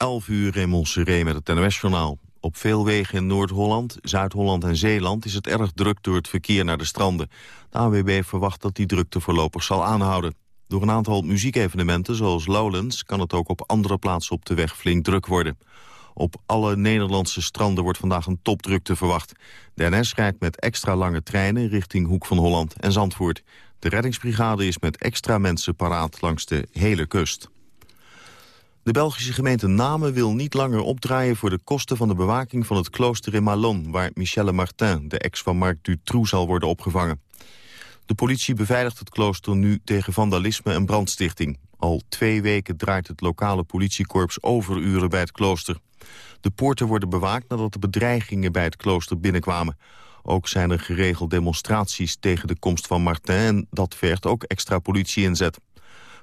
11 uur in Seré met het NOS-journaal. Op veel wegen in Noord-Holland, Zuid-Holland en Zeeland... is het erg druk door het verkeer naar de stranden. De AWB verwacht dat die drukte voorlopig zal aanhouden. Door een aantal muziekevenementen, zoals Lowlands... kan het ook op andere plaatsen op de weg flink druk worden. Op alle Nederlandse stranden wordt vandaag een topdrukte verwacht. De NS rijdt met extra lange treinen richting Hoek van Holland en Zandvoort. De reddingsbrigade is met extra mensen paraat langs de hele kust. De Belgische gemeente Namen wil niet langer opdraaien voor de kosten van de bewaking van het klooster in Malon, waar Michelle Martin, de ex van Marc Dutroux, zal worden opgevangen. De politie beveiligt het klooster nu tegen vandalisme en brandstichting. Al twee weken draait het lokale politiekorps overuren bij het klooster. De poorten worden bewaakt nadat de bedreigingen bij het klooster binnenkwamen. Ook zijn er geregeld demonstraties tegen de komst van Martin... en dat vergt ook extra politie inzet.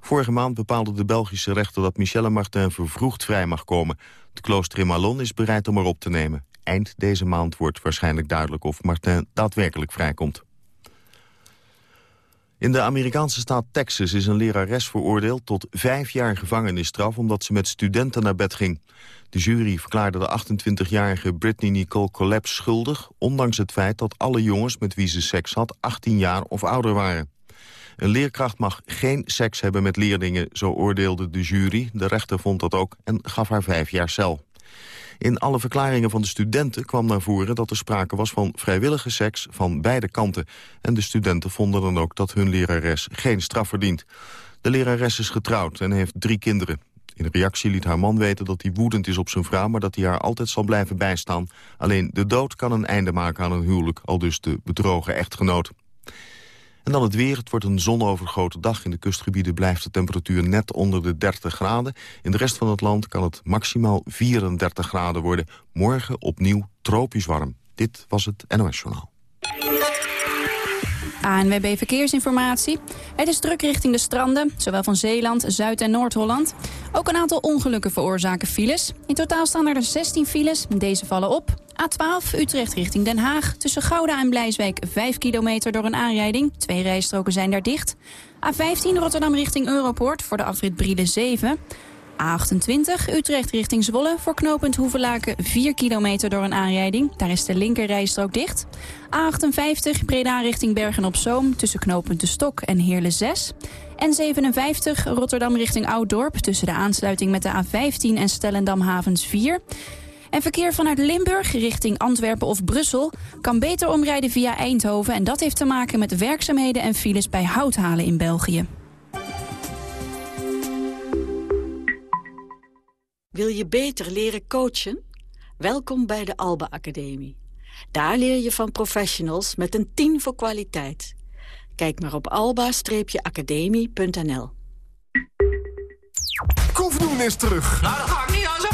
Vorige maand bepaalde de Belgische rechter dat Michelle Martin vervroegd vrij mag komen. Het klooster in Malon is bereid om haar op te nemen. Eind deze maand wordt waarschijnlijk duidelijk of Martin daadwerkelijk vrijkomt. In de Amerikaanse staat Texas is een lerares veroordeeld tot vijf jaar gevangenisstraf omdat ze met studenten naar bed ging. De jury verklaarde de 28-jarige Britney Nicole Collapse schuldig, ondanks het feit dat alle jongens met wie ze seks had 18 jaar of ouder waren. Een leerkracht mag geen seks hebben met leerlingen, zo oordeelde de jury. De rechter vond dat ook en gaf haar vijf jaar cel. In alle verklaringen van de studenten kwam naar voren dat er sprake was van vrijwillige seks van beide kanten. En de studenten vonden dan ook dat hun lerares geen straf verdient. De lerares is getrouwd en heeft drie kinderen. In reactie liet haar man weten dat hij woedend is op zijn vrouw... maar dat hij haar altijd zal blijven bijstaan. Alleen de dood kan een einde maken aan een huwelijk, al dus de bedrogen echtgenoot. En dan het weer. Het wordt een zonovergoten dag. In de kustgebieden blijft de temperatuur net onder de 30 graden. In de rest van het land kan het maximaal 34 graden worden. Morgen opnieuw tropisch warm. Dit was het NOS Journaal. ANWB Verkeersinformatie. Het is druk richting de stranden, zowel van Zeeland, Zuid- en Noord-Holland. Ook een aantal ongelukken veroorzaken files. In totaal staan er 16 files, deze vallen op. A12 Utrecht richting Den Haag. Tussen Gouda en Blijswijk 5 kilometer door een aanrijding. Twee rijstroken zijn daar dicht. A15 Rotterdam richting Europoort voor de afrit Briede 7. A28 Utrecht richting Zwolle voor knooppunt Hoevelaken 4 kilometer door een aanrijding. Daar is de linker rijstrook dicht. A58 Breda richting Bergen-op-Zoom tussen knooppunt De Stok en Heerlen 6. En 57 Rotterdam richting Ouddorp tussen de aansluiting met de A15 en Stellendam Havens 4. En verkeer vanuit Limburg richting Antwerpen of Brussel... kan beter omrijden via Eindhoven. En dat heeft te maken met werkzaamheden en files bij houthalen in België. Wil je beter leren coachen? Welkom bij de Alba Academie. Daar leer je van professionals met een 10 voor kwaliteit. Kijk maar op alba-academie.nl Koefdoen is terug. Nou, dat ga ik niet aan zijn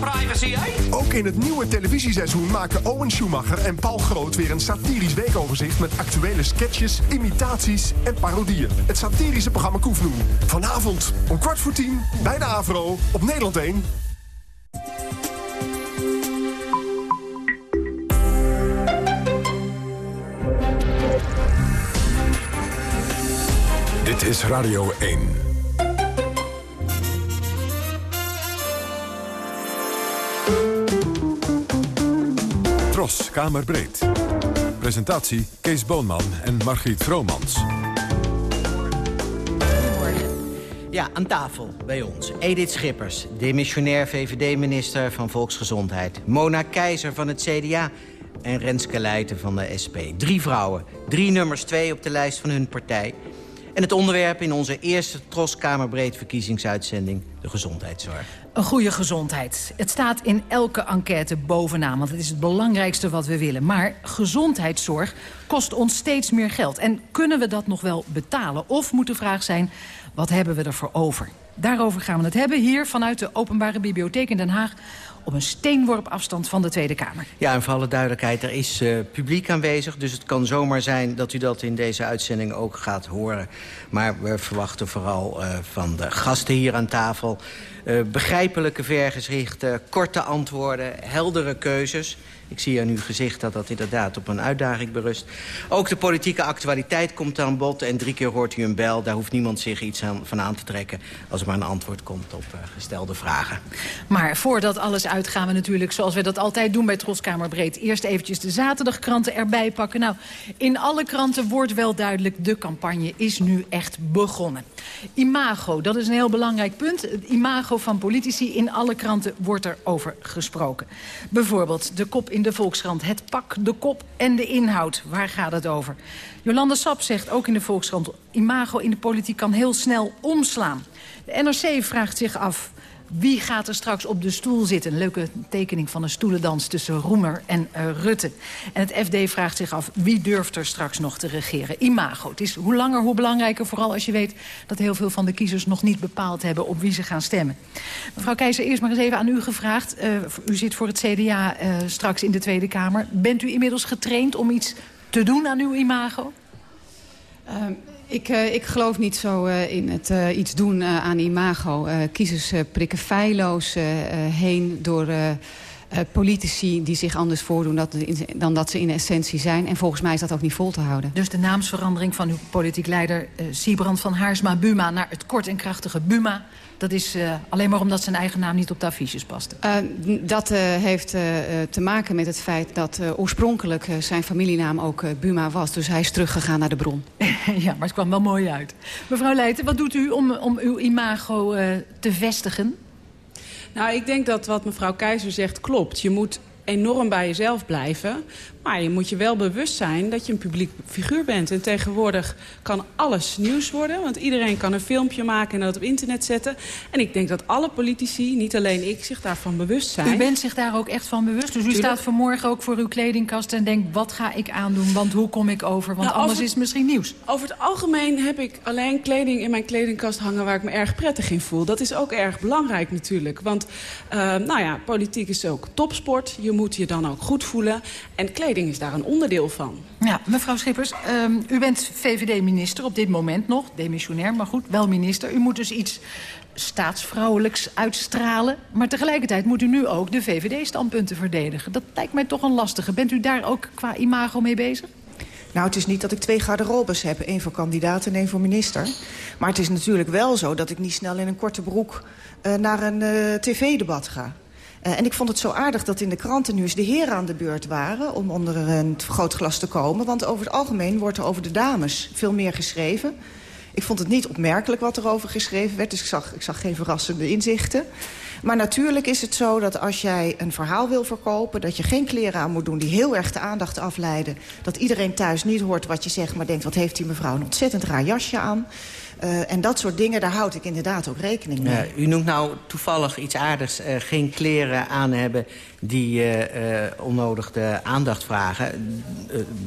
Privacy, hè? Ook in het nieuwe televisieseizoen maken Owen Schumacher en Paul Groot... weer een satirisch weekoverzicht met actuele sketches, imitaties en parodieën. Het satirische programma Koefdoen. Vanavond om kwart voor tien bij de AVRO op Nederland 1. Dit is Radio 1. Tros, Kamerbreed. Presentatie Kees Boonman en Margriet Vromans. Ja, aan tafel bij ons. Edith Schippers, demissionair VVD-minister van Volksgezondheid. Mona Keizer van het CDA en Renske Leijten van de SP. Drie vrouwen, drie nummers twee op de lijst van hun partij. En het onderwerp in onze eerste Troskamerbreed verkiezingsuitzending... de gezondheidszorg. Een goede gezondheid. Het staat in elke enquête bovenaan, want het is het belangrijkste wat we willen. Maar gezondheidszorg kost ons steeds meer geld. En kunnen we dat nog wel betalen? Of moet de vraag zijn, wat hebben we ervoor over? Daarover gaan we het hebben hier vanuit de Openbare Bibliotheek in Den Haag op een steenworp afstand van de Tweede Kamer. Ja, en voor alle duidelijkheid, er is uh, publiek aanwezig... dus het kan zomaar zijn dat u dat in deze uitzending ook gaat horen. Maar we verwachten vooral uh, van de gasten hier aan tafel... Uh, begrijpelijke vergezichten, korte antwoorden, heldere keuzes. Ik zie aan uw gezicht dat dat inderdaad op een uitdaging berust. Ook de politieke actualiteit komt aan bod. En drie keer hoort u een bel. Daar hoeft niemand zich iets aan, van aan te trekken... als er maar een antwoord komt op uh, gestelde vragen. Maar voordat alles uit gaan we natuurlijk, zoals we dat altijd doen bij Troskamerbreed... eerst eventjes de zaterdagkranten erbij pakken. Nou, in alle kranten wordt wel duidelijk... de campagne is nu echt begonnen. Imago, dat is een heel belangrijk punt. Het imago van politici in alle kranten wordt er over gesproken. Bijvoorbeeld de kop in de Volkskrant. Het pak, de kop en de inhoud. Waar gaat het over? Jolanda Sap zegt ook in de Volkskrant... imago in de politiek kan heel snel omslaan. De NRC vraagt zich af wie gaat er straks op de stoel zitten? Een leuke tekening van een stoelendans tussen Roemer en uh, Rutte. En het FD vraagt zich af, wie durft er straks nog te regeren? Imago. Het is hoe langer, hoe belangrijker. Vooral als je weet dat heel veel van de kiezers nog niet bepaald hebben... op wie ze gaan stemmen. Mevrouw Keizer, eerst maar eens even aan u gevraagd. Uh, u zit voor het CDA uh, eh, straks in de Tweede Kamer. Bent u inmiddels getraind om iets te doen aan uw imago? Ehm, ik, uh, ik geloof niet zo uh, in het uh, iets doen aan imago. kiezers prikken feilloos heen door politici die zich anders voordoen dat, dan dat ze in essentie zijn. En volgens mij is dat ook niet vol te houden. Dus de naamsverandering van uw politiek leider Siebrand van Haarsma-Buma... naar het kort en krachtige Buma dat is uh, alleen maar omdat zijn eigen naam niet op de affiches paste. Uh, dat uh, heeft te maken met het feit dat oorspronkelijk zijn familienaam ook Buma was. Dus hij is teruggegaan naar de bron. ja, maar het kwam wel mooi uit. Mevrouw Leijten, wat doet u om, om uw imago te vestigen? Nou, ik denk dat wat mevrouw Keizer zegt klopt. Je moet enorm bij jezelf blijven. Maar je moet je wel bewust zijn dat je een publiek figuur bent. En tegenwoordig kan alles nieuws worden. Want iedereen kan een filmpje maken en dat op internet zetten. En ik denk dat alle politici, niet alleen ik, zich daarvan bewust zijn. U bent zich daar ook echt van bewust? Dus u staat vanmorgen ook voor uw kledingkast en denkt... wat ga ik aandoen, want hoe kom ik over? Want nou, anders is het misschien nieuws. Over het algemeen heb ik alleen kleding in mijn kledingkast hangen... waar ik me erg prettig in voel. Dat is ook erg belangrijk natuurlijk. Want uh, nou ja, politiek is ook topsport. Je moet je dan ook goed voelen. En kleding is daar een onderdeel van. Ja, mevrouw Schippers, um, u bent VVD-minister op dit moment nog. Demissionair, maar goed, wel minister. U moet dus iets staatsvrouwelijks uitstralen. Maar tegelijkertijd moet u nu ook de VVD-standpunten verdedigen. Dat lijkt mij toch een lastige. Bent u daar ook qua imago mee bezig? Nou, het is niet dat ik twee garderobes heb. één voor kandidaat en één voor minister. Maar het is natuurlijk wel zo dat ik niet snel in een korte broek... Uh, naar een uh, tv-debat ga. Uh, en ik vond het zo aardig dat in de kranten nu eens de heren aan de beurt waren... om onder een groot glas te komen. Want over het algemeen wordt er over de dames veel meer geschreven. Ik vond het niet opmerkelijk wat er over geschreven werd. Dus ik zag, ik zag geen verrassende inzichten. Maar natuurlijk is het zo dat als jij een verhaal wil verkopen... dat je geen kleren aan moet doen die heel erg de aandacht afleiden. Dat iedereen thuis niet hoort wat je zegt... maar denkt, wat heeft die mevrouw een ontzettend raar jasje aan... Uh, en dat soort dingen, daar houd ik inderdaad ook rekening mee. Ja, u noemt nou toevallig iets aardigs. Uh, geen kleren aan hebben die uh, onnodig de aandacht vragen.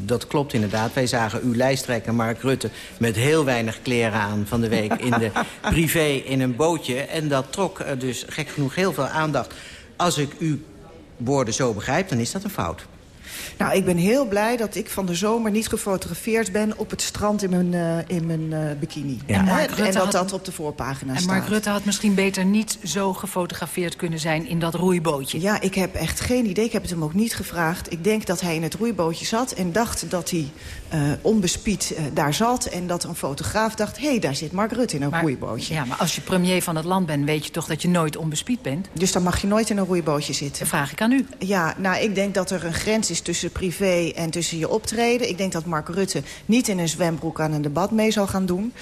dat klopt inderdaad. Wij zagen uw lijsttrekker Mark Rutte... met heel weinig kleren aan van de week in de privé in een bootje. En dat trok dus gek genoeg heel veel aandacht. Als ik uw woorden zo begrijp, dan is dat een fout. Nou, ik ben heel blij dat ik van de zomer niet gefotografeerd ben... op het strand in mijn, uh, in mijn uh, bikini. Ja. En, en, dat dat op de voorpagina en staat. En Mark Rutte had misschien beter niet zo gefotografeerd kunnen zijn... in dat roeibootje. Ja, ik heb echt geen idee. Ik heb het hem ook niet gevraagd. Ik denk dat hij in het roeibootje zat en dacht dat hij uh, onbespied daar zat... en dat een fotograaf dacht, hé, hey, daar zit Mark Rutte in een maar, roeibootje. Ja, maar als je premier van het land bent, weet je toch dat je nooit onbespied bent? Dus dan mag je nooit in een roeibootje zitten. Dat vraag ik aan u. Ja, nou, ik denk dat er een grens is tussen privé en tussen je optreden. Ik denk dat Mark Rutte niet in een zwembroek aan een debat mee zal gaan doen.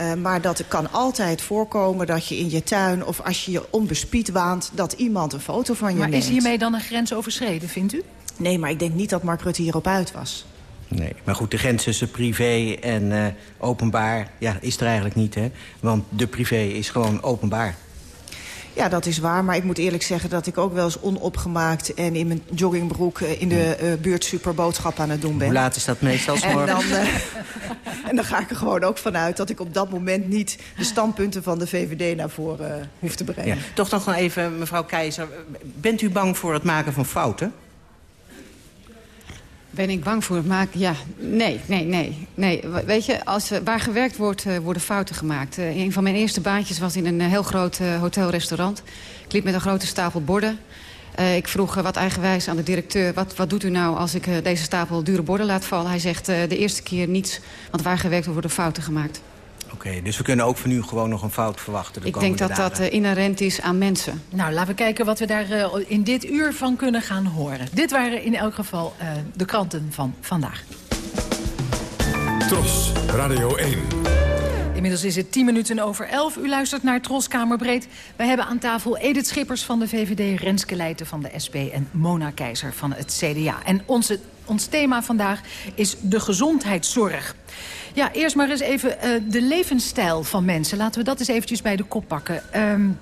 Uh, maar dat het kan altijd voorkomen dat je in je tuin... of als je je onbespied waant, dat iemand een foto van je maar neemt. Maar is hiermee dan een grens overschreden, vindt u? Nee, maar ik denk niet dat Mark Rutte hierop uit was. Nee, maar goed, de grens tussen privé en uh, openbaar ja, is er eigenlijk niet. Hè? Want de privé is gewoon openbaar. Ja, dat is waar. Maar ik moet eerlijk zeggen dat ik ook wel eens onopgemaakt... en in mijn joggingbroek uh, in de uh, buurt super boodschap aan het doen ben. Hoe laat is dat meestal? En dan, uh, en dan ga ik er gewoon ook vanuit dat ik op dat moment niet... de standpunten van de VVD naar voren hoef te brengen. Ja. Toch nog even, mevrouw Keizer. Bent u bang voor het maken van fouten? Ben ik bang voor? Maar ja, nee, nee, nee. nee. Weet je, als, waar gewerkt wordt, worden fouten gemaakt. een van mijn eerste baantjes was in een heel groot hotelrestaurant. Ik liep met een grote stapel borden. Ik vroeg wat eigenwijs aan de directeur... Wat, wat doet u nou als ik deze stapel dure borden laat vallen? Hij zegt de eerste keer niets, want waar gewerkt worden fouten gemaakt. Oké, okay, dus we kunnen ook van u gewoon nog een fout verwachten de Ik denk dat dagen. dat inherent is aan mensen. Nou, laten we kijken wat we daar in dit uur van kunnen gaan horen. Dit waren in elk geval de kranten van vandaag. Tros, Radio 1. Inmiddels is het 10 minuten over 11. U luistert naar Troskamerbreed. Wij hebben aan tafel Edith Schippers van de VVD... Renske Leijten van de SP en Mona Keizer van het CDA. En onze, ons thema vandaag is de gezondheidszorg. Ja, eerst maar eens even uh, de levensstijl van mensen. Laten we dat eens eventjes bij de kop pakken. Um,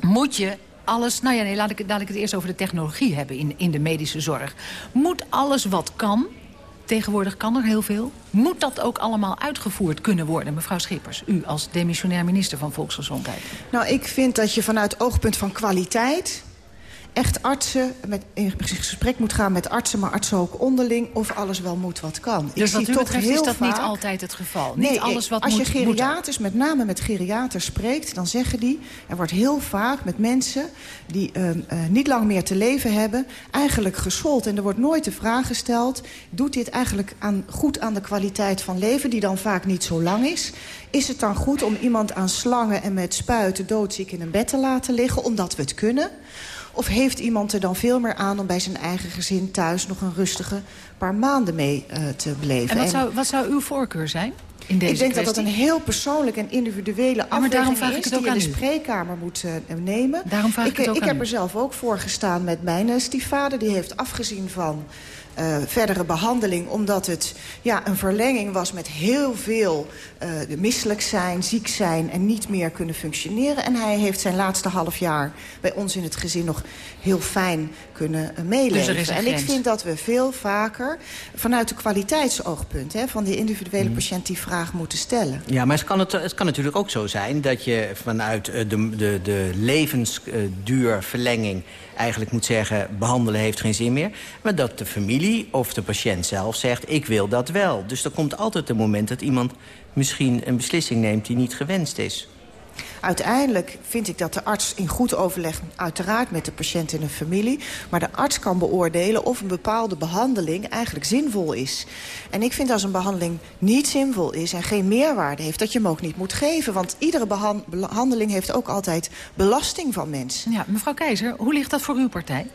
moet je alles... Nou ja, nee, laat ik, laat ik het eerst over de technologie hebben in, in de medische zorg. Moet alles wat kan Tegenwoordig kan er heel veel. Moet dat ook allemaal uitgevoerd kunnen worden, mevrouw Schippers? U als demissionair minister van Volksgezondheid. Nou, ik vind dat je vanuit oogpunt van kwaliteit echt artsen met, in gesprek moet gaan met artsen... maar artsen ook onderling of alles wel moet wat kan. Dus ik wat zie u betreft is dat vaak... niet altijd het geval? Nee, niet alles wat als moet, je geriaters, met name met geriaters spreekt... dan zeggen die, er wordt heel vaak met mensen die uh, uh, niet lang meer te leven hebben... eigenlijk geschoold. En er wordt nooit de vraag gesteld... doet dit eigenlijk aan, goed aan de kwaliteit van leven... die dan vaak niet zo lang is... Is het dan goed om iemand aan slangen en met spuiten doodziek in een bed te laten liggen... omdat we het kunnen? Of heeft iemand er dan veel meer aan om bij zijn eigen gezin thuis... nog een rustige paar maanden mee uh, te beleven? En wat zou, wat zou uw voorkeur zijn? In deze ik denk kwestie? dat dat een heel persoonlijk en individuele maar daarom afweging vraag ik is... het die ook je in aan de spreekkamer moet uh, nemen. Daarom vraag ik, ik, het ook ik heb u. er zelf ook voor gestaan met mijn uh, stiefvader. Die heeft afgezien van uh, verdere behandeling... omdat het ja, een verlenging was met heel veel uh, misselijk zijn, ziek zijn... en niet meer kunnen functioneren. En hij heeft zijn laatste half jaar bij ons in het gezin nog heel fijn kunnen uh, meeleven. Dus en ik vind dat we veel vaker vanuit de kwaliteitsoogpunt... Hè, van die individuele patiënt die vraag moeten stellen. Ja, maar het kan, het, het kan natuurlijk ook zo zijn dat je vanuit eh, de, de, de levensduurverlenging eigenlijk moet zeggen... behandelen heeft geen zin meer. Maar dat de familie of de patiënt zelf zegt, ik wil dat wel. Dus er komt altijd een moment dat iemand misschien een beslissing neemt die niet gewenst is. Uiteindelijk vind ik dat de arts in goed overleg... uiteraard met de patiënt en de familie... maar de arts kan beoordelen of een bepaalde behandeling eigenlijk zinvol is. En ik vind als een behandeling niet zinvol is... en geen meerwaarde heeft, dat je hem ook niet moet geven. Want iedere behan behandeling heeft ook altijd belasting van mensen. Ja, mevrouw Keizer, hoe ligt dat voor uw partij?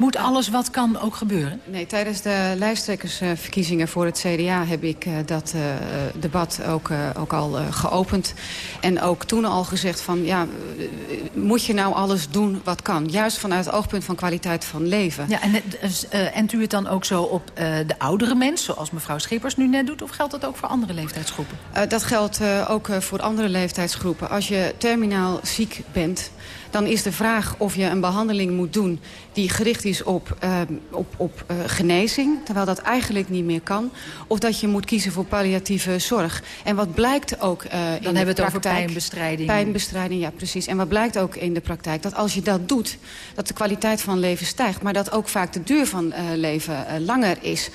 Moet alles wat kan ook gebeuren? Nee, tijdens de lijsttrekkersverkiezingen voor het CDA heb ik uh, dat uh, debat ook, uh, ook al geopend. En ook toen al gezegd van, ja, moet je nou alles doen wat kan? Juist vanuit het oogpunt van kwaliteit van leven. Ja, en ent u het dan ook zo op de oudere mens, zoals mevrouw Schippers nu net doet? Of geldt dat ook voor andere leeftijdsgroepen? dat geldt ook voor andere leeftijdsgroepen. Als je terminaal ziek bent dan is de vraag of je een behandeling moet doen... die gericht is op, uh, op, op uh, genezing, terwijl dat eigenlijk niet meer kan. Of dat je moet kiezen voor palliatieve zorg. En wat blijkt ook uh, in Dan de hebben we het praktijk, over pijnbestrijding. Pijnbestrijding, ja precies. En wat blijkt ook in de praktijk? Dat als je dat doet, dat de kwaliteit van leven stijgt... maar dat ook vaak de duur van leven langer is.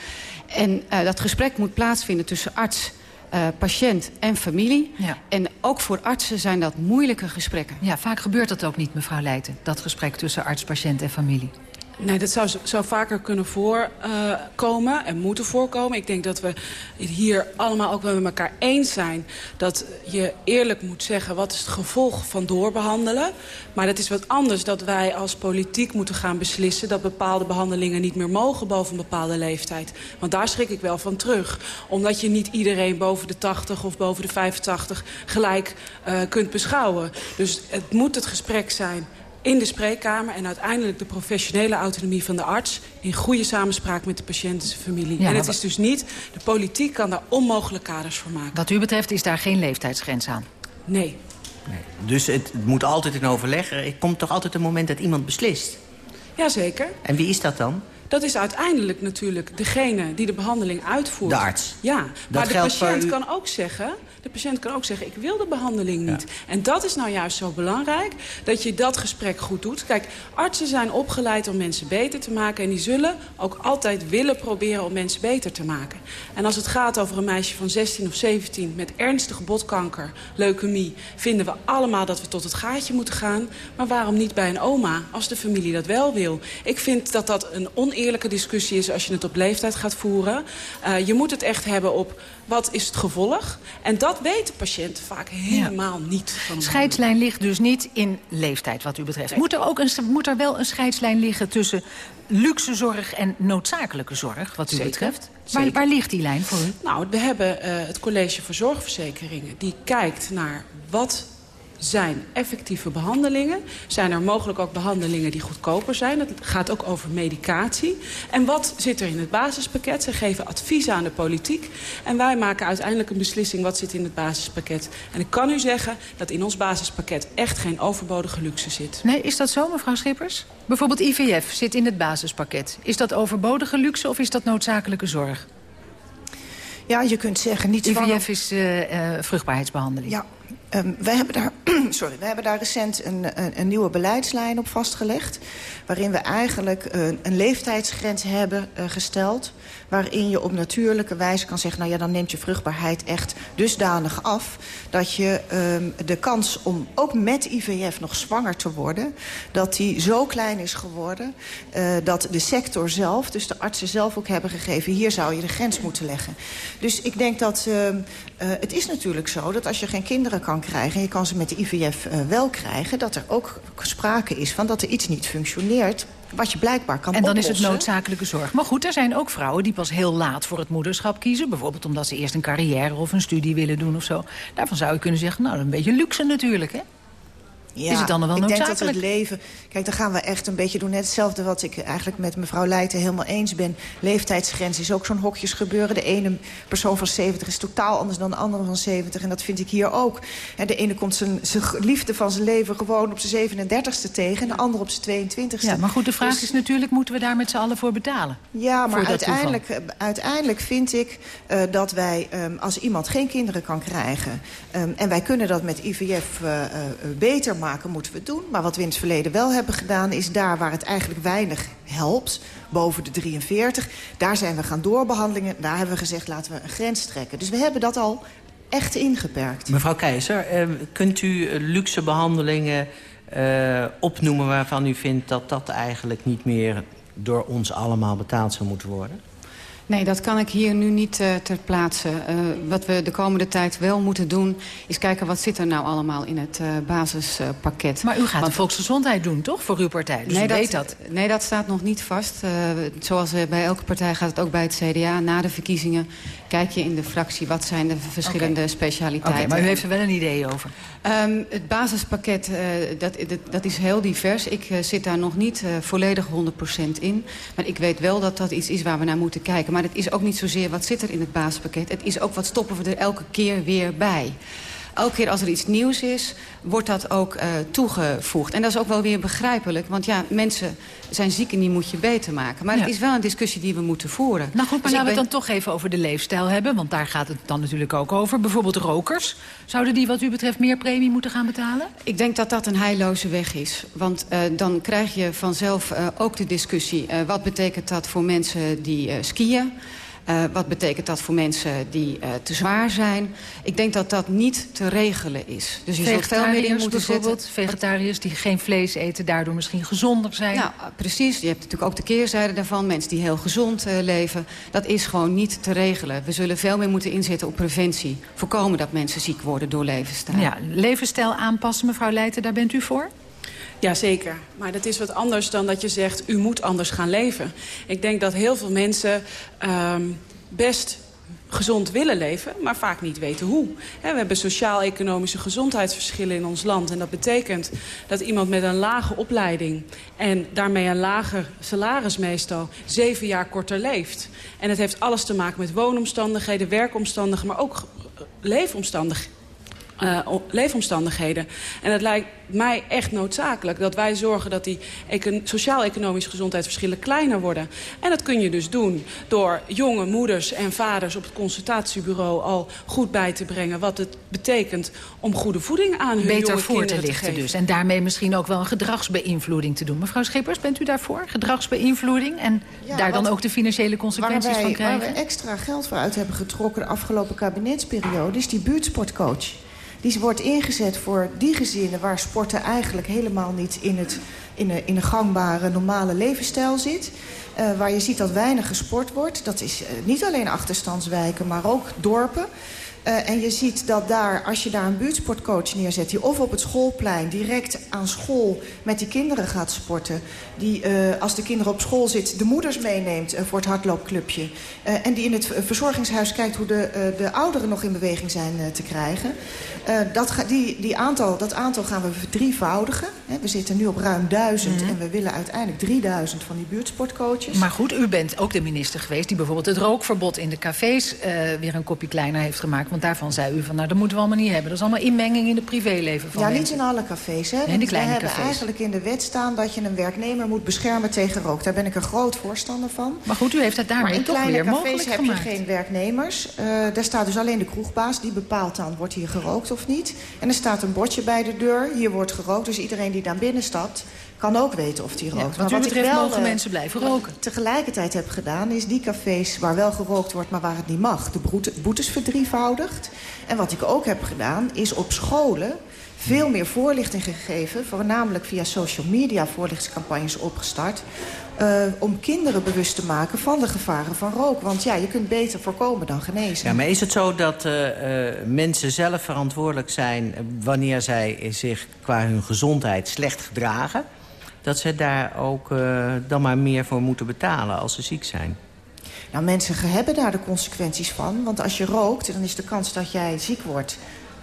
En dat gesprek moet plaatsvinden tussen arts... Uh, patiënt en familie. Ja. En ook voor artsen zijn dat moeilijke gesprekken. Ja, vaak gebeurt dat ook niet, mevrouw Leijten. Dat gesprek tussen arts, patiënt en familie. Nee, dat zou, vaker kunnen voorkomen en moeten voorkomen. Ik denk dat we hier allemaal ook wel met elkaar eens zijn... dat je eerlijk moet zeggen wat is het gevolg van doorbehandelen. Maar dat is wat anders dat wij als politiek moeten gaan beslissen... dat bepaalde behandelingen niet meer mogen boven een bepaalde leeftijd. Want daar schrik ik wel van terug. Omdat je niet iedereen boven de 80 of boven de 85 gelijk uh, kunt beschouwen. Dus het moet het gesprek zijn in de spreekkamer en uiteindelijk de professionele autonomie van de arts... in goede samenspraak met de patiënt en zijn familie. Ja, en het is dus niet, de politiek kan daar onmogelijk kaders voor maken. Wat u betreft is daar geen leeftijdsgrens aan. Nee. Dus het, het moet altijd in overleg. Er komt toch altijd een moment dat iemand beslist? Jazeker. En wie is dat dan? dat is uiteindelijk natuurlijk degene die de behandeling uitvoert. De arts. Ja, maar de patiënt kan ook zeggen... De patiënt kan ook zeggen, ik wil de behandeling niet. En dat is nou juist zo belangrijk, dat je dat gesprek goed doet. Kijk, artsen zijn opgeleid om mensen beter te maken... en die zullen ook altijd willen proberen om mensen beter te maken. En als het gaat over een meisje van 16 of 17 met ernstige botkanker, leukemie... vinden we allemaal dat we tot het gaatje moeten gaan. Maar waarom niet bij een oma, als de familie dat wel wil? Ik vind dat dat een oneerlijke discussie is als je het op leeftijd gaat voeren. Uh, je moet het echt hebben op wat is het gevolg. En dat weten patiënten vaak helemaal niet. Van scheidslijn ligt dus niet in leeftijd wat u betreft. Moet, er ook een, moet er wel een scheidslijn liggen tussen luxe zorg en noodzakelijke zorg wat u betreft? Waar, waar, ligt die lijn voor u? Nou, we hebben uh, het College voor Zorgverzekeringen. Die kijkt naar wat zijn effectieve behandelingen? Zijn er mogelijk ook behandelingen die goedkoper zijn? Dat gaat ook over medicatie. En wat zit er in het basispakket? Ze geven advies aan de politiek. En wij maken uiteindelijk een beslissing wat zit in het basispakket. En ik kan u zeggen dat in ons basispakket echt geen overbodige luxe zit. Nee, is dat zo, mevrouw Schippers? Bijvoorbeeld IVF zit in het basispakket. Is dat overbodige luxe of is dat noodzakelijke zorg? Ja, je kunt zeggen niet IVF is uh, uh, vruchtbaarheidsbehandeling. Ja, Um, wij, hebben daar, sorry, hebben daar recent een, een, een, nieuwe beleidslijn op vastgelegd... waarin we eigenlijk een, een leeftijdsgrens hebben uh, gesteld... waarin je op natuurlijke wijze kan zeggen... nou ja, dan neemt je vruchtbaarheid echt dusdanig af... dat je um, de kans om ook met IVF nog zwanger te worden... dat die zo klein is geworden uh, dat de sector zelf, dus de artsen zelf ook hebben gegeven... hier zou je de grens moeten leggen. Dus ik denk dat uh, het is natuurlijk zo dat als je geen kinderen kan krijgen... en je kan ze met IVF uh, wel krijgen... dat er ook sprake is van dat er iets niet functioneert wat je blijkbaar kan En dan oplossen. is het noodzakelijke zorg. Maar goed, er zijn ook vrouwen die pas heel laat voor het moederschap kiezen. Bijvoorbeeld omdat ze eerst een carrière of een studie willen doen of zo. Daarvan zou je kunnen zeggen, nou, een beetje luxe natuurlijk, hè? Ja, is het dan nog wel ik noodzakelijk? denk dat het leven... Kijk, dan gaan we echt een beetje doen. Net hetzelfde wat ik eigenlijk met mevrouw Leijten helemaal eens ben. Leeftijdsgrens is ook zo'n hokjes gebeuren. De ene persoon van 70 is totaal anders dan de andere van 70. En dat vind ik hier ook. En de ene komt zijn, zijn liefde van zijn leven gewoon op zijn 37ste tegen... en de andere op zijn 22ste. Ja, maar goed, de vraag dus... is natuurlijk, moeten we daar met z'n allen voor betalen? Ja, maar uiteindelijk, uiteindelijk vind ik uh, dat wij, um, als iemand geen kinderen kan krijgen... Um, en wij kunnen dat met IVF uh, uh, beter maken maken, moeten we doen. Maar wat we in het verleden wel hebben gedaan... is daar waar het eigenlijk weinig helpt, boven de 43... daar zijn we gaan doorbehandelingen. Daar hebben we gezegd, laten we een grens trekken. Dus we hebben dat al echt ingeperkt. Mevrouw Keizer, eh, kunt u luxe behandelingen uh, opnoemen... waarvan u vindt dat dat eigenlijk niet meer door ons allemaal betaald zou moeten worden? Nee, dat kan ik hier nu niet uh, ter plaatse. Uh, wat we de komende tijd wel moeten doen... is kijken wat zit er nou allemaal in het uh, basispakket. Maar u gaat Want, de volksgezondheid doen, toch? Voor uw partij. Dus nee, u dat, weet dat. Nee, dat staat nog niet vast. zoals bij elke partij gaat het ook bij het CDA. Na de verkiezingen kijk je in de fractie... wat zijn de verschillende okay. specialiteiten. Oké, okay, maar u heeft er wel een idee over. Um, het basispakket, dat, dat, dat, is heel divers. Ik zit daar nog niet volledig 100% in. Maar ik weet wel dat dat iets is waar we naar moeten kijken. Maar het is ook niet zozeer wat zit er in het basispakket. Het is ook wat stoppen we er elke keer weer bij. Elke keer als er iets nieuws is, wordt dat ook uh, toegevoegd. En dat is ook wel weer begrijpelijk. Want ja, mensen zijn ziek en die moet je beter maken. Maar ja. het is wel een discussie die we moeten voeren. Nou goed, maar dus laten we het dan toch even over de leefstijl hebben. Want daar gaat het dan natuurlijk ook over. Bijvoorbeeld rokers. Zouden die wat u betreft meer premie moeten gaan betalen? Ik denk dat dat een heilloze weg is. Want uh, dan krijg je vanzelf uh, ook de discussie... Wat betekent dat voor mensen die skiën... Uh, wat betekent dat voor mensen die uh, te zwaar zijn? Ik denk dat dat niet te regelen is. Dus je zult veel meer in moeten bijvoorbeeld, zetten. Vegetariërs die geen vlees eten, daardoor misschien gezonder zijn. Nou, precies. Je hebt natuurlijk ook de keerzijde daarvan. Mensen die heel gezond uh, leven. Dat is gewoon niet te regelen. We zullen veel meer moeten inzetten op preventie. Voorkomen dat mensen ziek worden door levensstijl. Ja, levensstijl aanpassen, mevrouw Leijten, daar bent u voor? Jazeker, maar dat is wat anders dan dat je zegt... u moet anders gaan leven. Ik denk dat heel veel mensen um, best gezond willen leven, maar vaak niet weten hoe. We hebben sociaal-economische gezondheidsverschillen in ons land. En dat betekent dat iemand met een lage opleiding... en daarmee een lager salaris meestal zeven jaar korter leeft. En het heeft alles te maken met woonomstandigheden, werkomstandigheden... maar ook leefomstandigheden uh, leefomstandigheden. En het lijkt mij echt noodzakelijk dat wij zorgen dat die sociaal-economische gezondheidsverschillen kleiner worden. En dat kun je dus doen door jonge moeders en vaders op het consultatiebureau al goed bij te brengen wat het betekent om goede voeding aan hun Beter jonge voor te lichten te dus. En daarmee misschien ook wel een gedragsbeïnvloeding te doen. Mevrouw Schippers, bent u daarvoor? Gedragsbeïnvloeding en Ja, daar dan ook de financiële consequenties wij, van krijgen? Waar we extra geld voor uit hebben getrokken de afgelopen kabinetsperiode... is die buurtsportcoach. Die wordt ingezet voor die gezinnen waar sporten eigenlijk helemaal niet in, het, in, een, in een gangbare normale levensstijl zit. Eh, waar je ziet dat weinig gesport wordt. Dat is eh, niet alleen achterstandswijken, maar ook dorpen. Eh, en je ziet dat daar, als je daar een buurtsportcoach neerzet... die of op het schoolplein direct aan school met die kinderen gaat sporten... die eh, als de kinderen op school zit de moeders meeneemt eh, voor het hardloopclubje... eh, en die in het verzorgingshuis kijkt hoe de, de ouderen nog in beweging zijn te krijgen... Dat, ga- die, die aantal, dat aantal gaan we verdrievoudigen. Hè, we zitten nu op ruim duizend en we willen uiteindelijk 3000 van die buurtsportcoaches. Maar goed, u bent ook de minister geweest... die bijvoorbeeld het rookverbod in de cafés weer een kopje kleiner heeft gemaakt. Want daarvan zei u van, nou, dat moeten we allemaal niet hebben. Dat is allemaal inmenging in het privéleven van Ja, mensen. niet in alle cafés. Hè? Nee, die kleine we hebben cafés. eigenlijk in de wet staan dat je een werknemer moet beschermen tegen rook. Daar ben ik een groot voorstander van. Maar goed, u heeft het Maar daarmee in toch kleine weer cafés mogelijk heb gemaakt. je geen werknemers. Eh, daar staat dus alleen de kroegbaas. Die bepaalt dan, wordt hier gerookt of niet. En er staat een bordje bij de deur. Hier wordt gerookt. Dus iedereen die daar binnen stapt, kan ook weten of die Ja, rookt. wat u ik betreft wel, mogen eh, mensen blijven roken. tegelijkertijd heb gedaan... is die cafés waar wel gerookt wordt, maar waar het niet mag... de boete- boetes verdrievoudigd. En wat ik ook heb gedaan, is op scholen veel meer voorlichting gegeven... voornamelijk via social media voorlichtingscampagnes opgestart... eh, om kinderen bewust te maken van de gevaren van rook. Want ja, je kunt beter voorkomen dan genezen. Ja, maar is het zo dat eh, eh, mensen zelf verantwoordelijk zijn... wanneer zij zich qua hun gezondheid slecht gedragen... dat ze daar ook dan maar meer voor moeten betalen als ze ziek zijn? Nou, mensen hebben daar de consequenties van. Want als je rookt, dan is de kans dat jij ziek wordt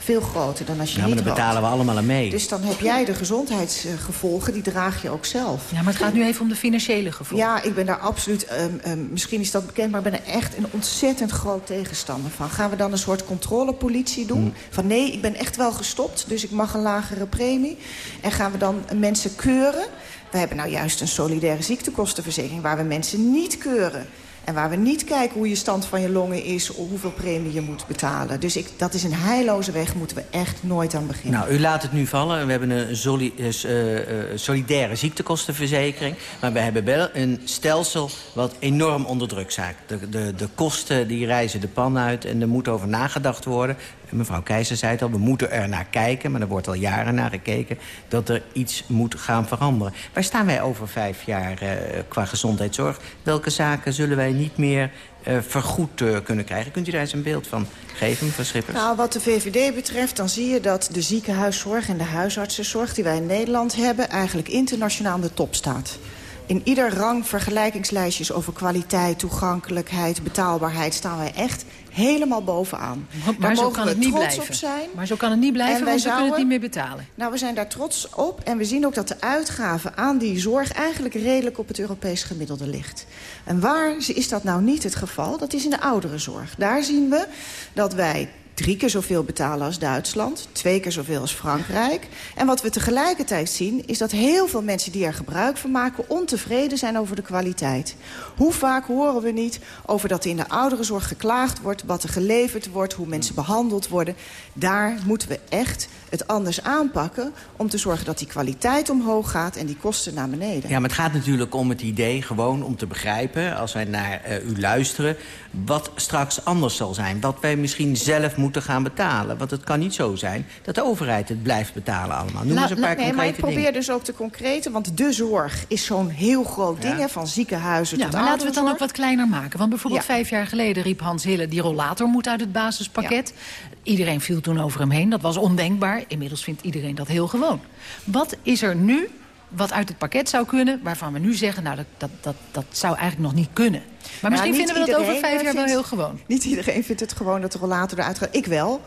veel groter dan als je Ja, maar niet dan rookt. betalen we allemaal aan mee. Dus dan heb jij de gezondheidsgevolgen, die draag je ook zelf. Ja, maar het gaat nu even om de financiële gevolgen. Ja, ik ben daar absoluut, ehm, ehm, misschien is dat bekend... maar ik ben er echt een ontzettend groot tegenstander van. Gaan we dan een soort controlepolitie doen? Hmm. Van nee, ik ben echt wel gestopt, dus ik mag een lagere premie. En gaan we dan mensen keuren? We hebben nou juist een solidaire ziektekostenverzekering... waar we mensen niet keuren. En waar we niet kijken hoe je stand van je longen is... of hoeveel premie je moet betalen. Dus ik, dat is een heilloze weg, moeten we echt nooit aan beginnen. Nou, u laat het nu vallen. We hebben een soli- eh, eh, eh, solidaire ziektekostenverzekering. Maar we hebben wel een stelsel wat enorm onder druk staat. De, de, de kosten die reizen de pan uit en er moet over nagedacht worden. Mevrouw Keizer zei het al, we moeten er naar kijken... maar er wordt al jaren naar gekeken dat er iets moet gaan veranderen. Waar staan wij over vijf jaar eh, qua gezondheidszorg? Welke zaken zullen wij niet meer eh, vergoed eh, kunnen krijgen? Kunt u daar eens een beeld van geven, mevrouw Schippers? Nou, wat de VVD betreft, dan zie je dat de ziekenhuiszorg en de huisartsenzorg... die wij in Nederland hebben, eigenlijk internationaal aan de top staat. In ieder rang vergelijkingslijstjes over kwaliteit, toegankelijkheid, betaalbaarheid... staan wij echt helemaal bovenaan. Maar Daar zo mogen kan we het niet trots blijven. op zijn. Maar zo kan het niet blijven, En wij want we kunnen het zouden- niet meer betalen. Nou, we zijn daar trots op en we zien ook dat de uitgave aan die zorg... eigenlijk redelijk op het Europees gemiddelde ligt. En waar is dat nou niet het geval? Dat is in de ouderenzorg. Daar zien we dat wij drie keer zoveel betalen als Duitsland... twee keer zoveel als Frankrijk. En wat we tegelijkertijd zien, is dat heel veel mensen die er gebruik van maken... ontevreden zijn over de kwaliteit. Hoe vaak horen we niet over dat in de ouderenzorg geklaagd wordt... wat er geleverd wordt, hoe mensen behandeld worden. Daar moeten we echt het anders aanpakken... om te zorgen dat die kwaliteit omhoog gaat en die kosten naar beneden. Ja, maar het gaat natuurlijk om het idee gewoon om te begrijpen... als wij naar eh, u luisteren, wat straks anders zal zijn. Wat wij misschien zelf moeten gaan betalen. Want het kan niet zo zijn dat de overheid het blijft betalen allemaal. Noem La- eens een paar nee, maar ik concrete probeer dingen. dus ook te concreten, want de zorg is zo'n heel groot ding... Hè, van ziekenhuizen Ja, tot maar laten we het dan ook wat kleiner maken. Want bijvoorbeeld Ja. vijf jaar geleden riep Hans Hille... die rollator moet uit het basispakket. Iedereen viel toen over hem heen. Dat was ondenkbaar. Inmiddels vindt iedereen dat heel gewoon. Wat is er nu wat uit het pakket zou kunnen... waarvan we nu zeggen, nou, dat, dat, dat, dat zou eigenlijk nog niet kunnen? Maar misschien vinden we dat over vijf jaar wel heel gewoon. Niet iedereen vindt het gewoon dat de rollator eruit gaat. Ik wel.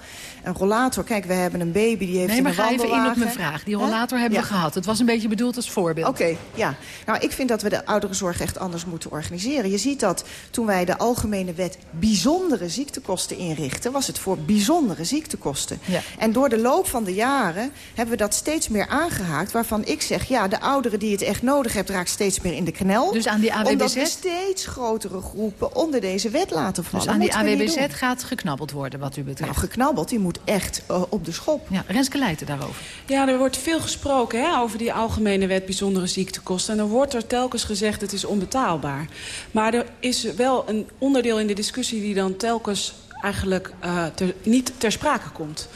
Een rollator, kijk, we hebben een baby die heeft Nee, maar een ga even in op mijn vraag. Die rollator hebben we gehad. Het was een beetje bedoeld als voorbeeld. Oké, ja. Nou, ik vind dat we de ouderenzorg echt anders moeten organiseren. Je ziet dat toen wij de algemene wet bijzondere ziektekosten inrichten... was het voor bijzondere ziektekosten. Ja. En door de loop van de jaren hebben we dat steeds meer aangehaakt... waarvan ik zeg, ja, de ouderen die het echt nodig hebben... raakt steeds meer in de knel. Dus aan die AWBZ? Omdat we steeds grotere groepen onder deze wet laten vallen. Dus aan die AWBZ gaat geknabbeld worden, wat u betreft. Nou, geknabbeld, die moet echt eh, op de schop. Ja, Renske Leijten daarover. Ja, er wordt veel gesproken hè, over die algemene wet bijzondere ziektekosten. En dan wordt er telkens gezegd het is onbetaalbaar. Maar er is wel een onderdeel in de discussie die dan telkens eigenlijk eh, ter- niet ter sprake komt.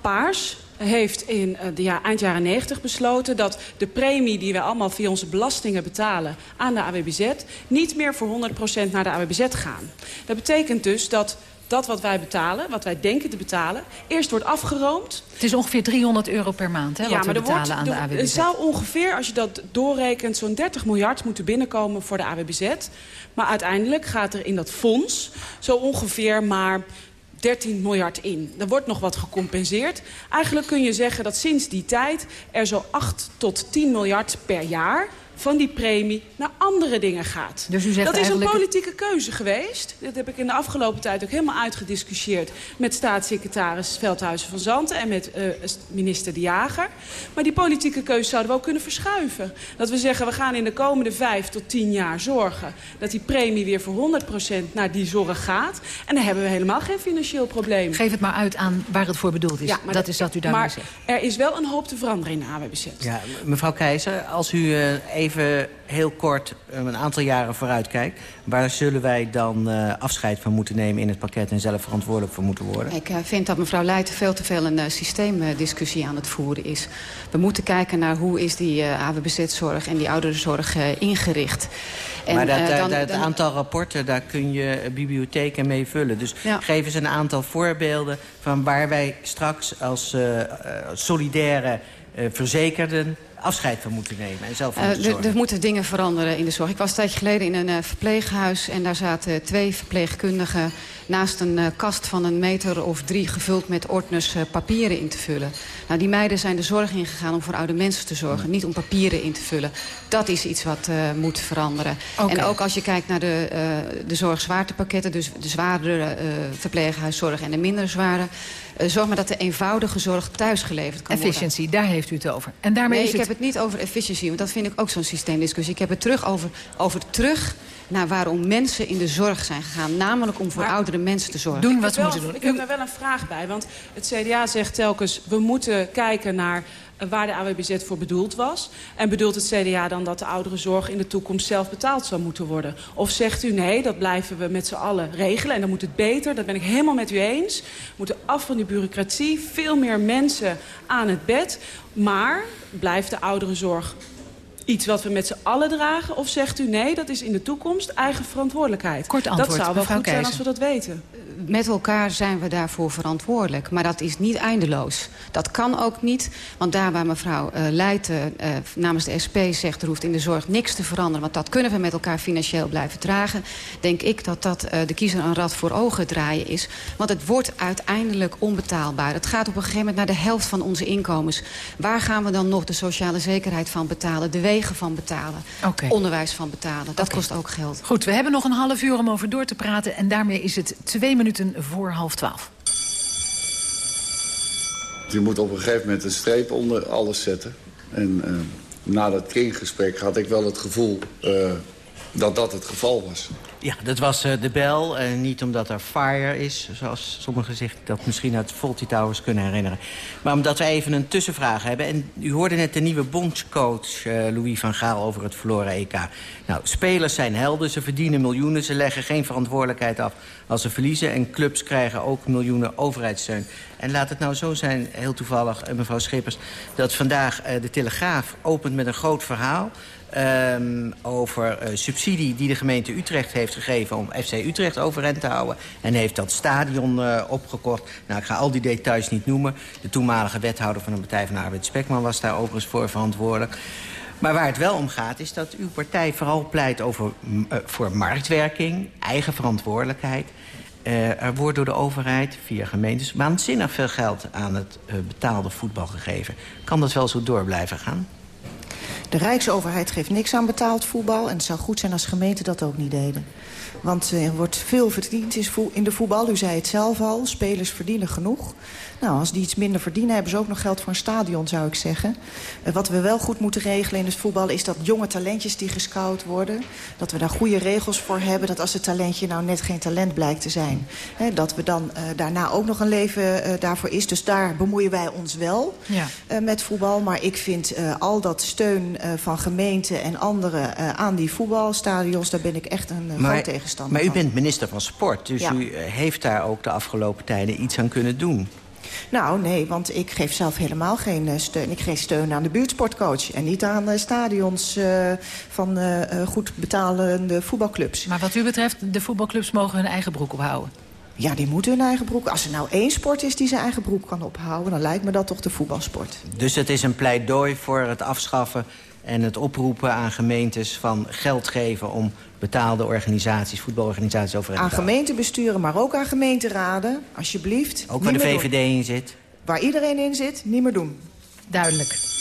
Paars heeft in eh, de ja, eind jaren 90 besloten dat de premie die wij allemaal via onze belastingen betalen aan de AWBZ niet meer voor 100% naar de AWBZ gaan. Dat betekent dus dat dat wat wij betalen, wat wij denken te betalen, eerst wordt afgeroomd Het is ongeveer 300 euro per maand hè, wat we betalen wordt- aan de er- AWBZ. Er zou ongeveer, als je dat doorrekent, zo'n 30 miljard moeten binnenkomen voor de AWBZ. Maar uiteindelijk gaat er in dat fonds zo ongeveer maar 13 miljard in. Er wordt nog wat gecompenseerd. Eigenlijk kun je zeggen dat sinds die tijd er zo 8 tot 10 miljard per jaar van die premie naar andere dingen gaat. Dus u zegt dat is eigenlijk- een politieke keuze geweest. Dat heb ik in de afgelopen tijd ook helemaal uitgediscussieerd... met staatssecretaris Veldhuizen van Zanten en met eh, minister De Jager. Maar die politieke keuze zouden we ook kunnen verschuiven. Dat we zeggen, we gaan in de komende vijf tot tien jaar zorgen... dat die premie weer voor 100% naar die zorg gaat. En dan hebben we helemaal geen financieel probleem. Geef het maar uit aan waar het voor bedoeld is. maar dat is dat u daarmee maar zegt. er is wel een hoop te veranderen in de AWBZ. Ja, mevrouw Keizer, als u eh, even heel kort eh, een aantal jaren vooruit kijkt... waar zullen wij dan eh, afscheid van moeten nemen in het pakket... en zelf verantwoordelijk voor moeten worden? Ik eh, vind dat mevrouw Leijten veel te veel een systeemdiscussie aan het voeren is. We moeten kijken naar hoe is die AWBZ-zorg en die ouderenzorg ingericht. En, maar dat, dat- dan- dan- aantal rapporten, daar kun je bibliotheken mee vullen. Dus Ja. geef eens een aantal voorbeelden van waar wij straks als solidaire verzekerden afscheid van moeten nemen. En zelf voor Eh, moeten er- er moeten dingen veranderen in de zorg. Ik was een tijdje geleden in een eh, verpleeghuis... en daar zaten twee verpleegkundigen naast een eh, kast van een meter of drie... gevuld met ordners papieren in te vullen. Nou, die meiden zijn de zorg ingegaan om voor oude mensen te zorgen... niet om papieren in te vullen. Dat is iets wat eh, moet veranderen. En ook als je kijkt naar de, eh de zorgzwaartepakketten... dus de zwaardere eh, verpleeghuiszorg en de minder zware... eh, zorg maar dat de eenvoudige zorg thuis geleverd kan worden. Efficiency, daar heeft u het over. En daarmee nee, is ik het... heb het niet over efficiency, want dat vind ik ook zo'n systeemdiscussie. Ik heb het terug over, over terug naar waarom mensen in de zorg zijn gegaan. Namelijk om voor Maar- oudere mensen te zorgen. Doen Ik wat ze moeten doen. Ik heb daar wel een vraag bij. Want het CDA zegt telkens... we moeten kijken naar waar de AWBZ voor bedoeld was. En bedoelt het CDA dan dat de ouderenzorg in de toekomst zelf betaald zou moeten worden? Of zegt u nee, dat blijven we met z'n allen regelen en dan moet het beter. Dat ben ik helemaal met u eens. We moeten af van die bureaucratie, veel meer mensen aan het bed. Maar blijft de ouderenzorg iets wat we met z'n allen dragen? Of zegt u nee, dat is in de toekomst eigen verantwoordelijkheid? Kort antwoord, dat zou wel goed zijn als we dat weten. Met elkaar zijn we daarvoor verantwoordelijk. Maar dat is niet eindeloos. Dat kan ook niet. Want daar waar mevrouw eh Leijten eh, namens de SP zegt... er hoeft in de zorg niks te veranderen... want dat kunnen we met elkaar financieel blijven dragen... denk ik dat dat eh, de kiezer een rad voor ogen draaien is. Want het wordt uiteindelijk onbetaalbaar. Het gaat op een gegeven moment naar de helft van onze inkomens. Waar gaan we dan nog de sociale zekerheid van betalen? De wegen van betalen? Onderwijs van betalen? Dat kost ook geld. Goed, we hebben nog een half uur om over door te praten. En daarmee is het twee minuten voor half twaalf. Je moet op een gegeven moment een streep onder alles zetten. En eh, na dat kringgesprek had ik wel het gevoel eh, dat dat het geval was. Ja, dat was eh, de bel. En niet omdat er fire is, zoals sommigen zich dat misschien uit Faulty Towers kunnen herinneren. Maar omdat we even een tussenvraag hebben. En u hoorde net de nieuwe bondscoach eh, Louis van Gaal over het verloren EK. Nou, spelers zijn helden, ze verdienen miljoenen. Ze leggen geen verantwoordelijkheid af als ze verliezen. En clubs krijgen ook miljoenen overheidssteun. En laat het nou zo zijn, heel toevallig, eh, mevrouw Schippers... dat vandaag eh, de Telegraaf opent met een groot verhaal... Ehm, over eh, subsidie die de gemeente Utrecht heeft gegeven... om FC Utrecht overeind te houden. En heeft dat stadion eh, opgekocht. Nou, ik ga al die details niet noemen. De toenmalige wethouder van de Partij van de Arbeid, Spekman... was daar overigens voor verantwoordelijk. Maar waar het wel om gaat is dat uw partij vooral pleit over, uh, voor marktwerking, eigen verantwoordelijkheid. Uh, er wordt door de overheid via gemeentes waanzinnig veel geld aan het uh, betaalde voetbal gegeven. Kan dat wel zo door blijven gaan? De Rijksoverheid geeft niks aan betaald voetbal... en het zou goed zijn als gemeenten dat ook niet deden. Want er wordt veel verdiend in de voetbal. U zei het zelf al, spelers verdienen genoeg. Nou, als die iets minder verdienen, hebben ze ook nog geld voor een stadion, zou ik zeggen. Uh, wat we wel goed moeten regelen in het voetbal... is dat jonge talentjes die gescout worden... dat we daar goede regels voor hebben... dat als het talentje nou net geen talent blijkt te zijn... Hè, dat we dan uh, daarna ook nog een leven uh, daarvoor is. Dus daar bemoeien wij ons wel ja. met voetbal. Maar ik vind al dat steun van gemeenten en anderen... aan die voetbalstadions, daar ben ik echt een groot tegenstander Maar u bent minister van Sport, dus ja. u heeft daar ook de afgelopen tijden iets aan kunnen doen. Nou, nee, want ik geef zelf helemaal geen uh, steun. Ik geef steun aan de buurtsportcoach en niet aan uh, stadions uh, van goed betalende voetbalclubs. Maar wat u betreft, de voetbalclubs mogen hun eigen broek ophouden? Ja, die moeten hun eigen broek. Als er nou één sport is die zijn eigen broek kan ophouden... dan lijkt me dat toch de voetbalsport. Dus het is een pleidooi voor het afschaffen en het oproepen aan gemeentes van geld geven... om betaalde organisaties, voetbalorganisaties over Aan gemeentebesturen, maar ook aan gemeenteraden, alsjeblieft. Ook waar de VVD doen. in zit? Waar iedereen in zit, niet meer doen. Duidelijk.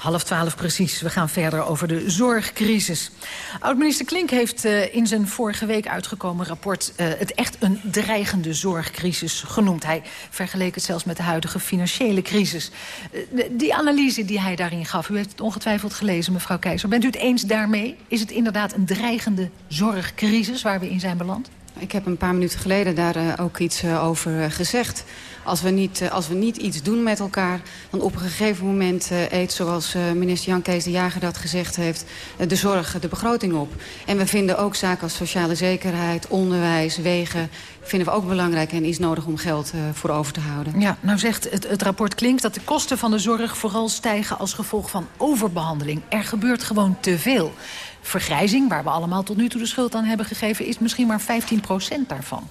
Half twaalf precies. We gaan verder over de zorgcrisis. Oud-minister Klink heeft uh, in zijn vorige week uitgekomen rapport... Uh, het echt een dreigende zorgcrisis genoemd. Hij vergeleek het zelfs met de huidige financiële crisis. Uh, die analyse die hij daarin gaf, u heeft het ongetwijfeld gelezen, mevrouw Keizer. Bent u het eens daarmee? Is het inderdaad een dreigende zorgcrisis waar we in zijn beland? Ik heb een paar minuten geleden daar uh, ook iets uh, over uh, gezegd. Als we, niet, als we niet iets doen met elkaar, dan op een gegeven moment eet, zoals minister Jan Kees de Jager dat gezegd heeft, de zorg de begroting op. En we vinden ook zaken als sociale zekerheid, onderwijs, wegen, vinden we ook belangrijk en is nodig om geld voor over te houden. Ja, nou zegt het, het rapport Klink dat de kosten van de zorg vooral stijgen als gevolg van overbehandeling. Er gebeurt gewoon te veel. Vergrijzing, waar we allemaal tot nu toe de schuld aan hebben gegeven... is misschien maar 15% daarvan.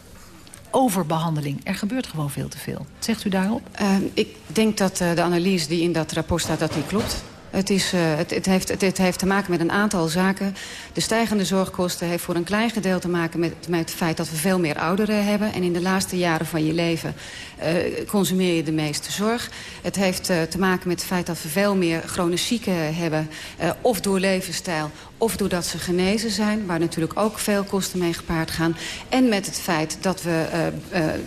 Overbehandeling. Er gebeurt gewoon veel te veel. Zegt u daarop? Uh, ik denk dat uh, de analyse die in dat rapport staat, dat die klopt. Het, is, uh, het, het, heeft, het, heeft te maken met een aantal zaken. De stijgende zorgkosten heeft voor een klein gedeelte te maken met, het feit dat we veel meer ouderen hebben. En in de laatste jaren van je leven uh, consumeer je de meeste zorg. Het heeft uh, te maken met het feit dat we veel meer chronische zieken hebben. Of door levensstijl, of doordat ze genezen zijn. Waar natuurlijk ook veel kosten mee gepaard gaan. En met het feit dat we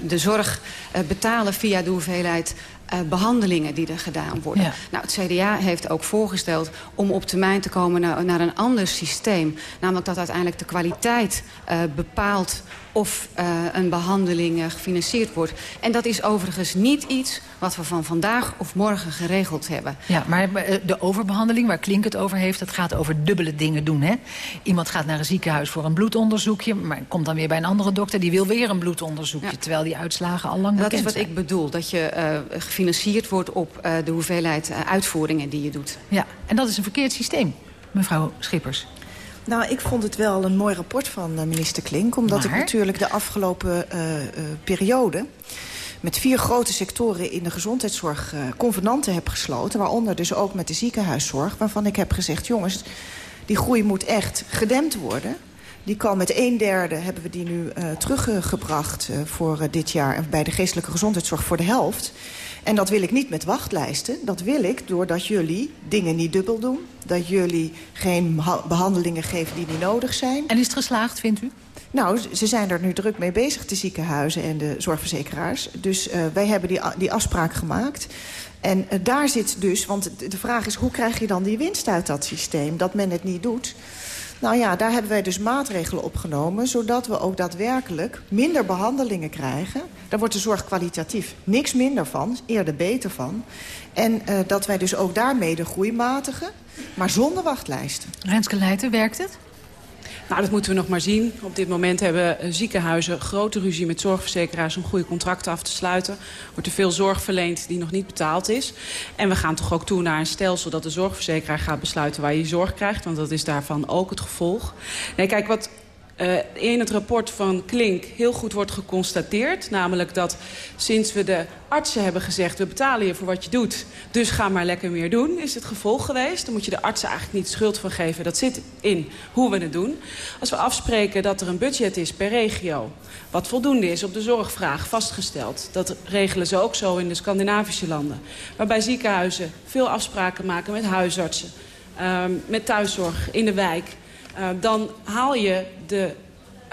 de zorg betalen via de hoeveelheid uh, behandelingen die er gedaan worden. Ja. Nou, het CDA heeft ook voorgesteld om op termijn te komen naar, naar een ander systeem. Namelijk dat uiteindelijk de kwaliteit uh, bepaalt of uh, een behandeling gefinancierd wordt. En dat is overigens niet iets wat we van vandaag of morgen geregeld hebben. Ja, maar de overbehandeling waar Klink het over heeft... dat gaat over dubbele dingen doen. Hè? Iemand gaat naar een ziekenhuis voor een bloedonderzoekje... maar komt dan weer bij een andere dokter, die wil weer een bloedonderzoekje... Ja. terwijl die uitslagen al lang dat bekend is wat zijn. ik bedoel, dat je uh, gefinancierd wordt op uh, de hoeveelheid uh, uitvoeringen die je doet. Ja, en dat is een verkeerd systeem, mevrouw Schippers. Nou, ik vond het wel een mooi rapport van uh, minister Klink. Omdat maar? ik natuurlijk de afgelopen uh, uh, periode met vier grote sectoren in de gezondheidszorg uh, convenanten heb gesloten. Waaronder dus ook met de ziekenhuiszorg. Waarvan ik heb gezegd, jongens, die groei moet echt gedempt worden. Die kan met een derde, hebben we die nu uh, teruggebracht uh, voor uh, dit jaar... bij de geestelijke gezondheidszorg voor de helft. En dat wil ik niet met wachtlijsten. Dat wil ik doordat jullie dingen niet dubbel doen. Dat jullie geen behandelingen geven die niet nodig zijn. En is het geslaagd, vindt u? Nou, ze zijn er nu druk mee bezig, de ziekenhuizen en de zorgverzekeraars. Dus uh, wij hebben die, die afspraak gemaakt. En uh, daar zit dus, want de vraag is... hoe krijg je dan die winst uit dat systeem? Dat men het niet doet. Nou ja, daar hebben wij dus maatregelen opgenomen... zodat we ook daadwerkelijk minder behandelingen krijgen. Daar wordt de zorg kwalitatief niks minder van, eerder beter van. En uh, dat wij dus ook daarmee de groei matigen, maar zonder wachtlijsten. Renske Leijten, werkt het? Nou, dat moeten we nog maar zien. Op dit moment hebben ziekenhuizen grote ruzie met zorgverzekeraars... om goede contracten af te sluiten. Wordt er veel zorg verleend die nog niet betaald is. En we gaan toch ook toe naar een stelsel dat de zorgverzekeraar gaat besluiten... waar je zorg krijgt, want dat is daarvan ook het gevolg. Nee, kijk, wat uh, in het rapport van Klink heel goed wordt geconstateerd. Namelijk dat sinds we de artsen hebben gezegd... we betalen je voor wat je doet, dus ga maar lekker meer doen... is het gevolg geweest. Dan moet je de artsen eigenlijk niet schuld van geven. Dat zit in hoe we het doen. Als we afspreken dat er een budget is per regio... wat voldoende is op de zorgvraag vastgesteld... dat regelen ze ook zo in de Scandinavische landen. Waarbij ziekenhuizen veel afspraken maken met huisartsen... Um, met thuiszorg in de wijk uh, dan haal je de...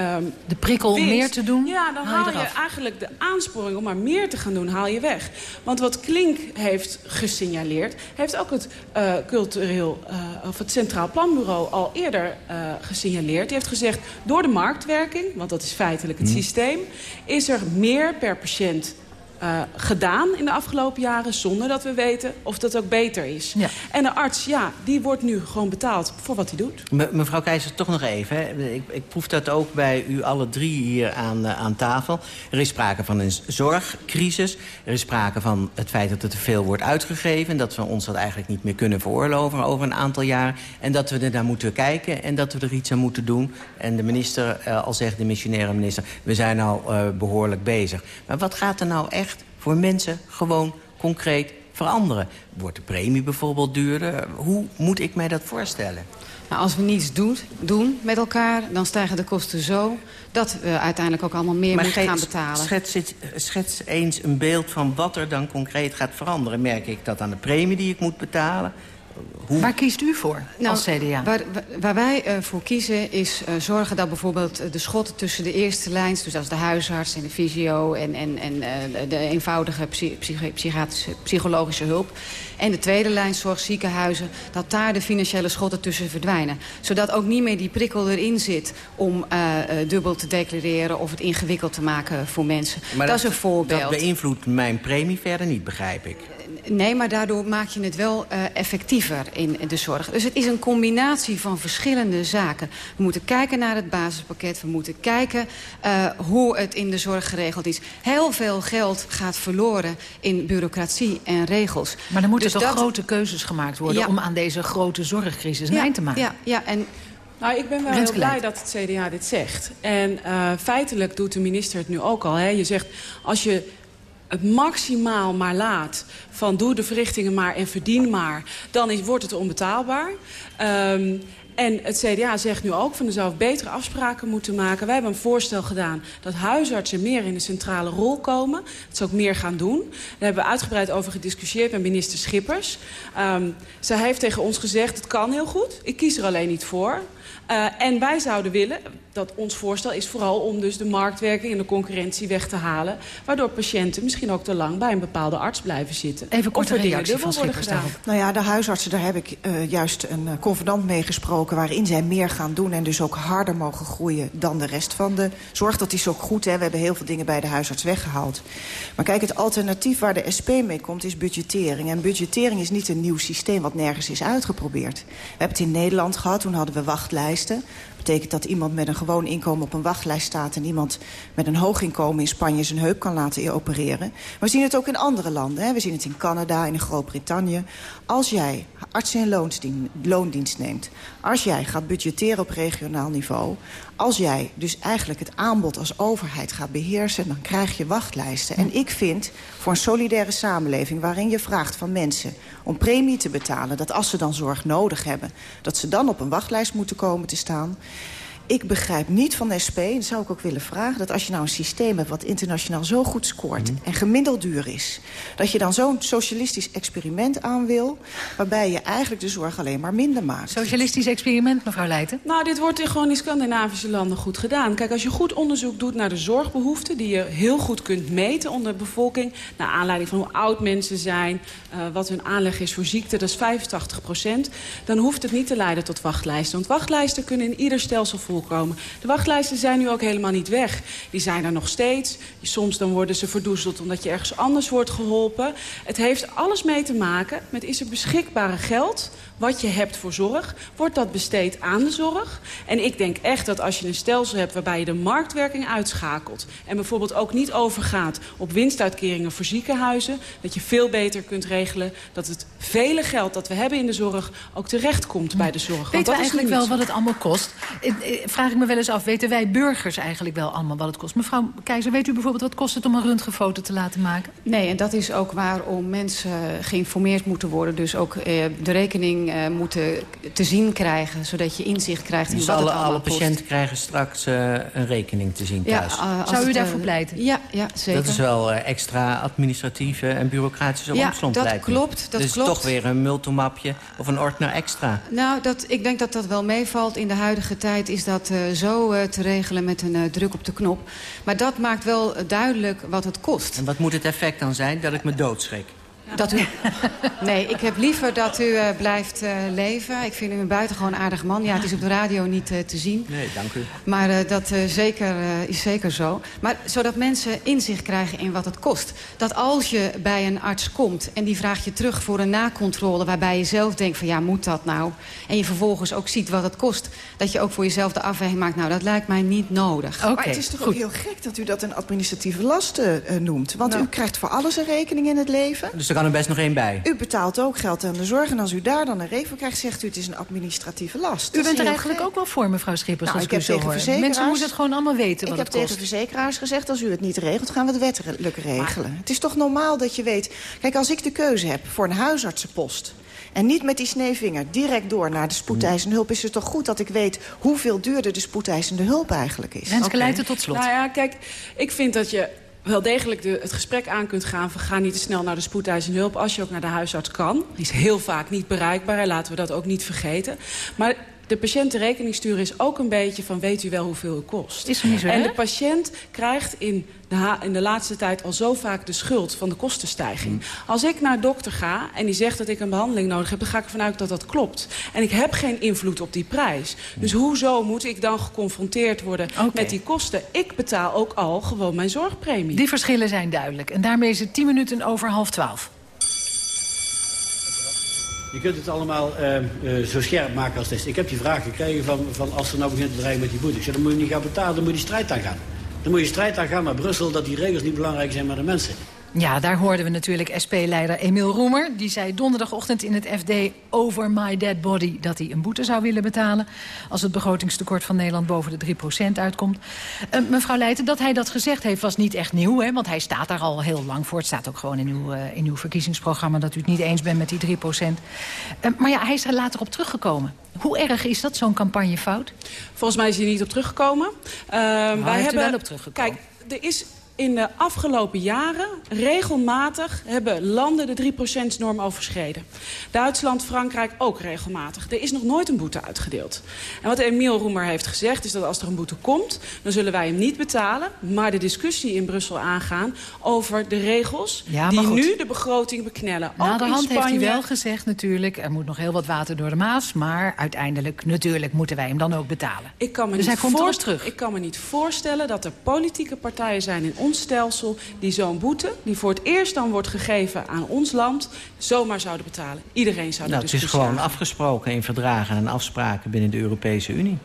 Um, de prikkel om meer te doen? Ja, dan haal, je, eigenlijk de aansporing om maar meer te gaan doen, haal je weg. Want wat Klink heeft gesignaleerd... heeft ook het uh, cultureel, uh, of het Centraal Planbureau al eerder uh, gesignaleerd. Die heeft gezegd, door de marktwerking, want dat is feitelijk het hmm. systeem... is er meer per patiënt uh, gedaan in de afgelopen jaren... zonder dat we weten of dat ook beter is. Ja. En de arts, ja, die wordt nu gewoon betaald voor wat hij doet. Me mevrouw Keizer, toch nog even. Hè. Ik, ik proef dat ook bij u alle drie hier aan, uh, aan tafel. Er is sprake van een zorgcrisis. Er is sprake van het feit dat er te veel wordt uitgegeven... en dat we ons dat eigenlijk niet meer kunnen veroorloven over een aantal jaar. En dat we er naar moeten kijken en dat we er iets aan moeten doen. En de minister uh, al zegt, de missionaire minister... we zijn al behoorlijk bezig. Maar wat gaat er nou echt voor mensen gewoon concreet veranderen? Wordt de premie bijvoorbeeld duurder? Hoe moet ik mij dat voorstellen? Nou, als we niets doen, doen met elkaar, dan stijgen de kosten zo... dat we uiteindelijk ook allemaal meer maar moeten gaan betalen. Schets, schets eens een beeld van wat er dan concreet gaat veranderen. Merk ik dat aan de premie die ik moet betalen? Hoe... Waar kiest u voor nou, als CDA? Waar, waar wij uh, voor kiezen is uh, zorgen dat bijvoorbeeld de schotten tussen de eerste lijns... dus als de huisarts en de fysio en, en, en uh, de eenvoudige psy psychiatrische, psychologische hulp... en de tweede lijn zorg ziekenhuizen, dat daar de financiële schotten tussen verdwijnen. Zodat ook niet meer die prikkel erin zit om dubbel te declareren... of het ingewikkeld te maken voor mensen. Maar dat, dat is een voorbeeld. Dat beïnvloedt mijn premie verder niet, begrijp ik. Nee, maar daardoor maak je het wel uh, effectiever in de zorg. Dus het is een combinatie van verschillende zaken. We moeten kijken naar het basispakket. We moeten kijken uh, hoe het in de zorg geregeld is. Heel veel geld gaat verloren in bureaucratie en regels. Maar moeten dus toch grote keuzes gemaakt worden... Ja. om aan deze grote zorgcrisis ja, eind te maken? Ja, ja en nou, ik ben wel heel blij dat het CDA dit zegt. En uh, feitelijk doet de minister het nu ook al. Hè. Je zegt, als je het maximaal maar laat van doe de verrichtingen maar en verdien maar... dan is, wordt het onbetaalbaar. Um, en het CDA zegt nu ook van er betere afspraken moeten maken. Wij hebben een voorstel gedaan dat huisartsen meer in de centrale rol komen. Dat ze ook meer gaan doen. Daar hebben we uitgebreid over gediscussieerd met minister Schippers. Um, zij heeft tegen ons gezegd, het kan heel goed. Ik kies er alleen niet voor. Uh, en wij zouden willen, dat ons voorstel is vooral om dus de marktwerking en de concurrentie weg te halen. Waardoor patiënten misschien ook te lang bij een bepaalde arts blijven zitten. Even korte of reactie van Schippers Nou ja, de huisartsen, daar heb ik uh, juist een uh, convenant mee gesproken... waarin zij meer gaan doen en dus ook harder mogen groeien dan de rest van de zorg. Dat is ook goed, hè. we hebben heel veel dingen bij de huisarts weggehaald. Maar kijk, het alternatief waar de SP mee komt is budgettering. En budgettering is niet een nieuw systeem wat nergens is uitgeprobeerd. We hebben het in Nederland gehad, toen hadden we wachtlijsten betekent dat iemand met een gewoon inkomen op een wachtlijst staat... en iemand met een hoog inkomen in Spanje zijn heup kan laten opereren. We zien het ook in andere landen. Hè. We zien het in Canada in Groot-Brittannië. Als jij artsen- en loondienst neemt... als jij gaat budgetteren op regionaal niveau... als jij dus eigenlijk het aanbod als overheid gaat beheersen... dan krijg je wachtlijsten. En ik vind voor een solidaire samenleving... waarin je vraagt van mensen om premie te betalen... dat als ze dan zorg nodig hebben... dat ze dan op een wachtlijst moeten komen te staan ik begrijp niet van de SP, en dat zou ik ook willen vragen... dat als je nou een systeem hebt wat internationaal zo goed scoort... Mhm. en gemiddeld duur is, dat je dan zo'n socialistisch experiment aan wil... waarbij je eigenlijk de zorg alleen maar minder maakt. Socialistisch experiment, mevrouw Leijten? Nou, dit wordt in gewoon in Scandinavische landen goed gedaan. Kijk, als je goed onderzoek doet naar de zorgbehoeften... die je heel goed kunt meten onder de bevolking... naar aanleiding van hoe oud mensen zijn... Uh, wat hun aanleg is voor ziekte, dat is 85 procent... dan hoeft het niet te leiden tot wachtlijsten. Want wachtlijsten kunnen in ieder stelsel volgen komen. De wachtlijsten zijn nu ook helemaal niet weg. Die zijn er nog steeds. Soms dan worden ze verdoezeld omdat je ergens anders wordt geholpen. Het heeft alles mee te maken met is er beschikbare geld wat je hebt voor zorg, wordt dat besteed aan de zorg. En ik denk echt dat als je een stelsel hebt waarbij je de marktwerking uitschakelt... en bijvoorbeeld ook niet overgaat op winstuitkeringen voor ziekenhuizen... dat je veel beter kunt regelen dat het vele geld dat we hebben in de zorg... ook terecht komt bij de zorg. Weet we eigenlijk wel wat het allemaal kost? Vraag ik me wel eens af, weten wij burgers eigenlijk wel allemaal wat het kost? Mevrouw Keizer, weet u bijvoorbeeld wat kost het om een röntgenfoto te laten maken? Nee, en dat is ook waarom mensen geïnformeerd moeten worden. Dus ook eh, de rekening eh, moeten te zien krijgen, zodat je inzicht krijgt in dus wat alle, het allemaal alle patiënten krijgen straks uh, een rekening te zien thuis? Ja, Zou u daarvoor pleiten? Ja, ja, zeker. Dat is wel extra administratieve en bureaucratische ja, omslomp, dat klopt. Dat dus klopt. toch weer een multimapje of een ordner extra? Nou, dat, ik denk dat dat wel meevalt. In de huidige tijd is dat uh, zo uh, te regelen met een uh, druk op de knop. Maar dat maakt wel duidelijk wat het kost. En wat moet het effect dan zijn? Dat ik me doodschrik? Dat u... Nee, ik heb liever dat u uh, blijft uh, leven. Ik vind u een buitengewoon aardig man. Ja, het is op de radio niet uh, te zien. Nee, dank u. Maar dat zeker, is zeker zo. Maar zodat mensen inzicht krijgen in wat het kost. Dat als je bij een arts komt en die vraagt je terug voor een nakontrole... waarbij je zelf denkt van ja, moet dat nou? En je vervolgens ook ziet wat het kost. Dat je ook voor jezelf de afweging maakt. Nou, dat lijkt mij niet nodig. Okay, maar het is toch goed. ook heel gek dat u dat een administratieve last noemt. Want nou. u krijgt voor alles een rekening in het leven. Dus kan er best nog één bij. U betaalt ook geld aan de zorg. En als u daar dan een rekening krijgt, zegt u het is een administratieve last. U bent er eigenlijk ook wel voor, mevrouw Schippers, nou, als ik, ik heb tegen. Mensen moeten het gewoon allemaal weten ik wat het kost. Ik heb tegen verzekeraars gezegd, als u het niet regelt, gaan we het wettelijk regelen. Maar... Het is toch normaal dat je weet... Kijk, als ik de keuze heb voor een huisartsenpost... En niet met die sneevinger direct door naar de spoedeisende hulp... is het toch goed dat ik weet hoeveel duurder de spoedeisende hulp eigenlijk is. Renske okay. Tot slot. Nou ja, kijk, ik vind dat je wel degelijk de, het gesprek aan kunt gaan... van ga niet te snel naar de spoedeisende hulp als je ook naar de huisarts kan. Die is heel vaak niet bereikbaar, laten we dat ook niet vergeten. Maar de patiënt de rekening sturen is ook een beetje van... weet u wel hoeveel het kost. Is niet zo, en de patiënt krijgt in de, in de laatste tijd al zo vaak de schuld van de kostenstijging. Mm. Als ik naar dokter ga en die zegt dat ik een behandeling nodig heb... dan ga ik ervan uit dat dat klopt. En ik heb geen invloed op die prijs. Mm. Dus hoezo moet ik dan geconfronteerd worden okay. met die kosten? Ik betaal ook al gewoon mijn zorgpremie. Die verschillen zijn duidelijk. En daarmee is het 10 minuten over half twaalf. Je kunt het allemaal uh, uh, zo scherp maken als het is. Ik heb die vraag gekregen van, van als ze nou begint te dreigen met die boete. Ik dan moet je niet gaan betalen, dan moet je die strijd aangaan. Dan moet je strijd aangaan met Brussel dat die regels niet belangrijk zijn, maar de mensen. Ja, daar hoorden we natuurlijk SP-leider Emiel Roemer. Die zei donderdagochtend in het FD over My Dead Body... dat hij een boete zou willen betalen... als het begrotingstekort van Nederland boven de 3% uitkomt. Uh, mevrouw Leijten, dat hij dat gezegd heeft was niet echt nieuw. Hè? Want hij staat daar al heel lang voor. Het staat ook gewoon in uw, uh, in uw verkiezingsprogramma... dat u het niet eens bent met die 3%. Uh, maar ja, hij is er later op teruggekomen. Hoe erg is dat, zo'n campagnefout? Volgens mij is hij niet op teruggekomen. Nou, wij hebben er wel op teruggekomen. Kijk, er is in de afgelopen jaren regelmatig hebben landen de 3%-norm overschreden. Duitsland, Frankrijk ook regelmatig. Er is nog nooit een boete uitgedeeld. En wat Emiel Roemer heeft gezegd is dat als er een boete komt... dan zullen wij hem niet betalen, maar de discussie in Brussel aangaan... over de regels ja, die goed. nu de begroting beknellen. Na de hand heeft hij wel gezegd natuurlijk... er moet nog heel wat water door de Maas... maar uiteindelijk natuurlijk moeten wij hem dan ook betalen. Ik kan me dus niet hij komt voor... terug terug. Ik kan me niet voorstellen dat er politieke partijen zijn in ons stelsel... die zo'n boete, die voor het eerst dan wordt gegeven aan ons land... zomaar zouden betalen. Iedereen zou nou, dat Het is gewoon afgesproken in verdragen en afspraken binnen de Europese Unie.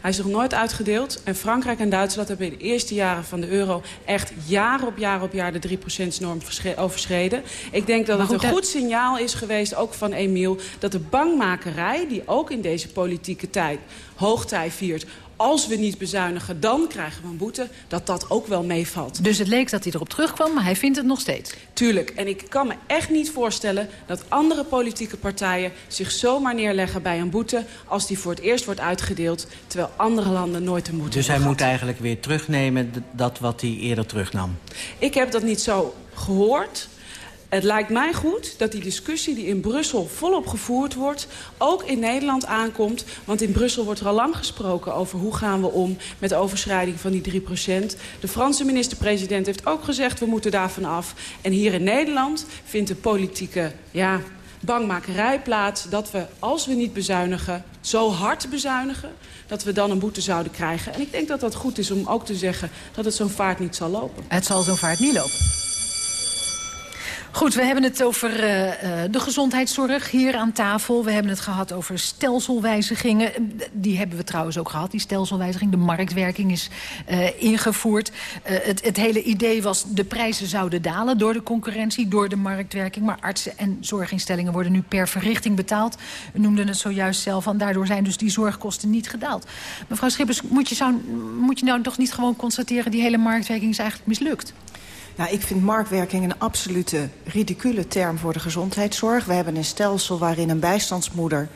Hij is nog nooit uitgedeeld. En Frankrijk en Duitsland hebben in de eerste jaren van de euro... echt jaar op jaar op jaar de 3%-norm overschreden. Ik denk dat Maar het goed, een dat- goed signaal is geweest, ook van Emiel... dat de bangmakerij, die ook in deze politieke tijd hoogtij viert... als we niet bezuinigen, dan krijgen we een boete... dat dat ook wel meevalt. Dus het leek dat hij erop terugkwam, maar hij vindt het nog steeds. Tuurlijk. En ik kan me echt niet voorstellen dat andere politieke partijen... zich zomaar neerleggen bij een boete als die voor het eerst wordt uitgedeeld... terwijl andere landen nooit een boete Dus hij moet eigenlijk weer terugnemen dat wat hij eerder terugnam. Ik heb dat niet zo gehoord. Het lijkt mij goed dat die discussie die in Brussel volop gevoerd wordt... ook in Nederland aankomt. Want in Brussel wordt er al lang gesproken over hoe gaan we om... met de overschrijding van die 3% De Franse minister-president heeft ook gezegd... we moeten daarvan af. En hier in Nederland vindt de politieke... Ja, bangmakerij plaats dat we, als we niet bezuinigen, zo hard bezuinigen... dat we dan een boete zouden krijgen. En ik denk dat dat goed is om ook te zeggen dat het zo'n vaart niet zal lopen. Het zal zo'n vaart niet lopen. Goed, we hebben het over uh, de gezondheidszorg hier aan tafel. We hebben het gehad over stelselwijzigingen. Die hebben we trouwens ook gehad, die stelselwijziging. De marktwerking is uh, ingevoerd. Uh, het, het, hele idee was, de prijzen zouden dalen door de concurrentie, door de marktwerking. Maar artsen en zorginstellingen worden nu per verrichting betaald. U noemde het zojuist zelf, van daardoor zijn dus die zorgkosten niet gedaald. Mevrouw Schippers, moet je, zou, moet je nou toch niet gewoon constateren... die hele marktwerking is eigenlijk mislukt? Nou, ik vind marktwerking een absolute ridicule term voor de gezondheidszorg. We hebben een stelsel waarin een bijstandsmoeder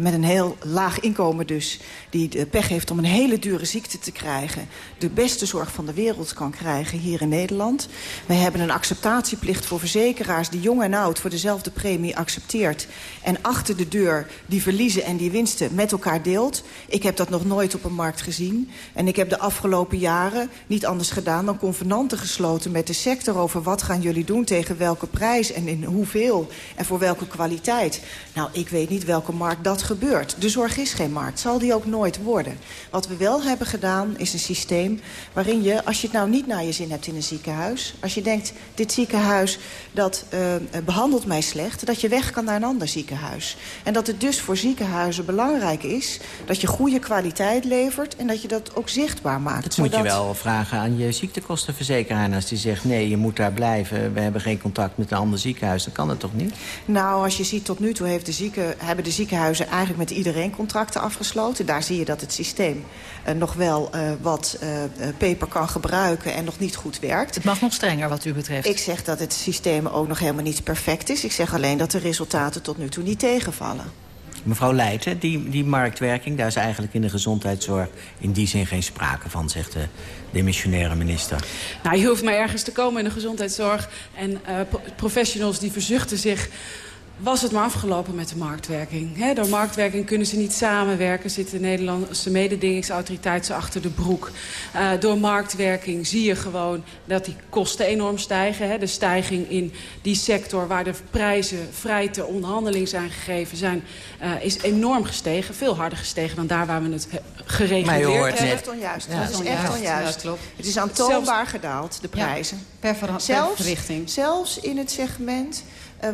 met een heel laag inkomen dus... die de pech heeft om een hele dure ziekte te krijgen... de beste zorg van de wereld kan krijgen hier in Nederland. We hebben een acceptatieplicht voor verzekeraars... die jong en oud voor dezelfde premie accepteert... en achter de deur die verliezen en die winsten met elkaar deelt. Ik heb dat nog nooit op een markt gezien. En ik heb de afgelopen jaren niet anders gedaan... dan convenanten gesloten met de sector over wat gaan jullie doen... tegen welke prijs en in hoeveel en voor welke kwaliteit. Nou, ik weet niet welke markt dat gebeurt. De zorg is geen markt, zal die ook nooit worden. Wat we wel hebben gedaan is een systeem waarin je, als je het nou niet naar je zin hebt in een ziekenhuis... als je denkt, dit ziekenhuis dat uh, behandelt mij slecht... dat je weg kan naar een ander ziekenhuis. En dat het dus voor ziekenhuizen belangrijk is... dat je goede kwaliteit levert en dat je dat ook zichtbaar maakt. Dat moet je wel vragen aan je ziektekostenverzekeraar. En als die zegt, nee, je moet daar blijven... we hebben geen contact met een ander ziekenhuis, dan kan dat toch niet? Nou, als je ziet, tot nu toe heeft de zieken, hebben de ziekenhuizen eigenlijk met iedereen contracten afgesloten. Daar zie je dat het systeem uh, nog wel uh, wat uh, peper kan gebruiken en nog niet goed werkt. Het mag nog strenger wat u betreft. Ik zeg dat het systeem ook nog helemaal niet perfect is. Ik zeg alleen dat de resultaten tot nu toe niet tegenvallen. Mevrouw Leijten, die, die marktwerking, daar is eigenlijk in de gezondheidszorg in die zin geen sprake van, zegt de demissionaire minister. Nou, je hoeft maar ergens te komen in de gezondheidszorg en uh, professionals die verzuchten zich was het maar afgelopen met de marktwerking. He, door marktwerking kunnen ze niet samenwerken. Zit de Nederlandse mededingingsautoriteit ze achter de broek. Uh, door marktwerking zie je gewoon dat die kosten enorm stijgen. He. De stijging in die sector waar de prijzen vrij ter onderhandeling zijn gegeven... Zijn, uh, is enorm gestegen. Veel harder gestegen dan daar waar we het gereguleerd maar je hoort hebben. Het is echt onjuist. Ja. Het is echt onjuist. Ja, klopt. Het is aantoonbaar gedaald, de prijzen. Ja, per, zelfs, per verrichting. Zelfs in het segment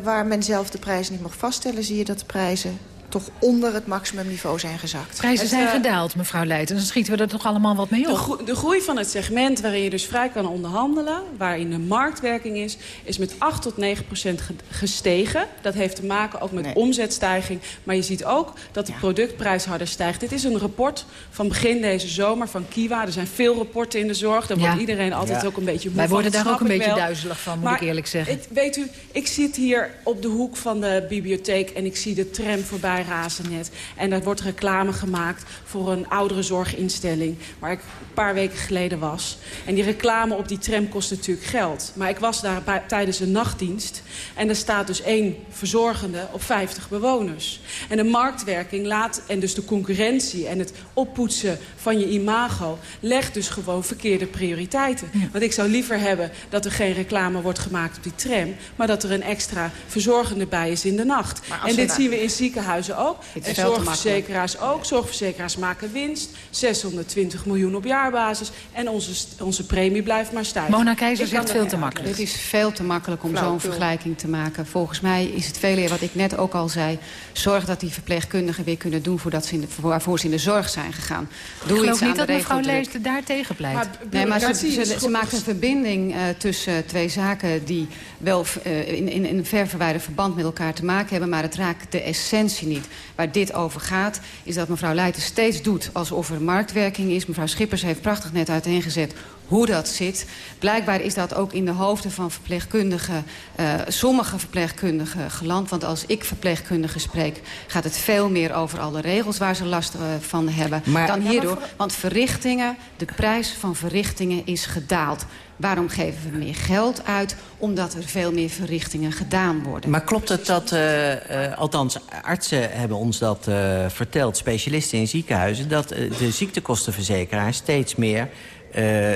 waar men zelf de prijs niet mag vaststellen... zie je dat de prijzen toch onder het maximumniveau zijn gezakt. Prijzen zijn gedaald, mevrouw Leijten. Dan schieten we er toch allemaal wat mee op? De, gro de, groei van het segment waarin je dus vrij kan onderhandelen... waarin de marktwerking is, is met 8 tot 9 procent gestegen. Dat heeft te maken ook met nee. omzetstijging. Maar je ziet ook dat de ja. productprijs harder stijgt. Dit is een rapport van begin deze zomer van Kiwa. Er zijn veel rapporten in de zorg. Daar ja. wordt iedereen altijd ja. ook een beetje moe Wij worden daar ook een beetje wel. duizelig van, moet maar ik eerlijk zeggen. Het, weet u, ik zit hier op de hoek van de bibliotheek... en ik zie de tram voorbij razen net. En er wordt reclame gemaakt voor een ouderenzorginstelling... waar ik een paar weken geleden was. En die reclame op die tram kost natuurlijk geld. Maar ik was daar bij, tijdens een nachtdienst... en er staat dus één verzorgende op 50 bewoners. En de marktwerking laat, en dus de concurrentie... en het oppoetsen van je imago... legt dus gewoon verkeerde prioriteiten. Want ik zou liever hebben dat er geen reclame wordt gemaakt op die tram... maar dat er een extra verzorgende bij is in de nacht. En dit zien we in ziekenhuizen ook. En zorgverzekeraars ook. Zorgverzekeraars maken winst. 620 miljoen op jaarbasis. En onze, onze premie blijft maar stijgen. Mona Keizer zegt veel te makkelijk. Het is veel te makkelijk om zo'n vergelijking te maken. Volgens mij is het veel eer wat ik net ook al zei. Zorg dat die verpleegkundigen weer kunnen doen voordat ze in de, waarvoor ze in de zorg zijn gegaan. Doe ik geloof iets niet aan dat de mevrouw Leijten daar tegen pleit. Maar, nee, maar ze, ze, ze, ze maakt een verbinding uh, tussen twee zaken... die wel uh, in, in, in een ver verwijderd verband met elkaar te maken hebben... maar het raakt de essentie niet. Waar dit over gaat, is dat mevrouw Leijten steeds doet alsof er marktwerking is. Mevrouw Schippers heeft prachtig net uiteengezet hoe dat zit. Blijkbaar is dat ook in de hoofden van verpleegkundigen... Uh, sommige verpleegkundigen geland. Want als ik verpleegkundigen spreek... gaat het veel meer over alle regels waar ze last uh, van hebben... Maar, dan hierdoor. Ja. Want verrichtingen, de prijs van verrichtingen is gedaald. Waarom geven we meer geld uit? Omdat er veel meer verrichtingen gedaan worden. Maar klopt het dat, uh, uh, althans artsen hebben ons dat uh, verteld... specialisten in ziekenhuizen... dat de ziektekostenverzekeraar steeds meer... Uh,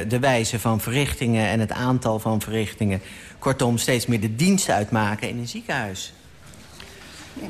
de wijze van verrichtingen en het aantal van verrichtingen... kortom steeds meer de dienst uitmaken in een ziekenhuis?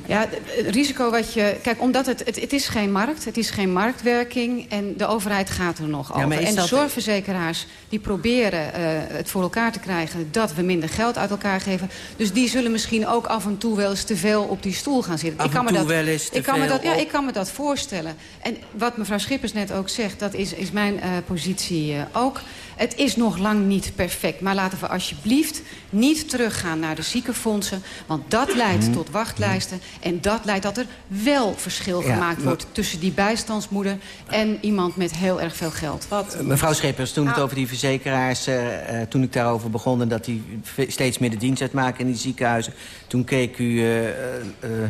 Ja, het risico wat je... Kijk, omdat het, het, het is geen markt, het is geen marktwerking... en de overheid gaat er nog over. en de zorgverzekeraars die proberen uh, het voor elkaar te krijgen... dat we minder geld uit elkaar geven. Dus die zullen misschien ook af en toe wel eens te veel op die stoel gaan zitten. Af ik kan me dat, wel eens ik kan me dat, Ja, ik kan me dat voorstellen. En wat mevrouw Schippers net ook zegt, dat is, is mijn uh, positie uh, ook... Het is nog lang niet perfect. Maar laten we alsjeblieft niet teruggaan naar de ziekenfondsen. Want dat leidt mm. tot wachtlijsten. En dat leidt dat er wel verschil ja, gemaakt wordt... tussen die bijstandsmoeder en iemand met heel erg veel geld. Wat? Mevrouw Schepers, toen het over die verzekeraars... Uh, uh, toen ik daarover begon en dat die steeds meer de dienst uitmaken in die ziekenhuizen... toen keek u uh,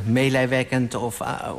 meelijwekkend of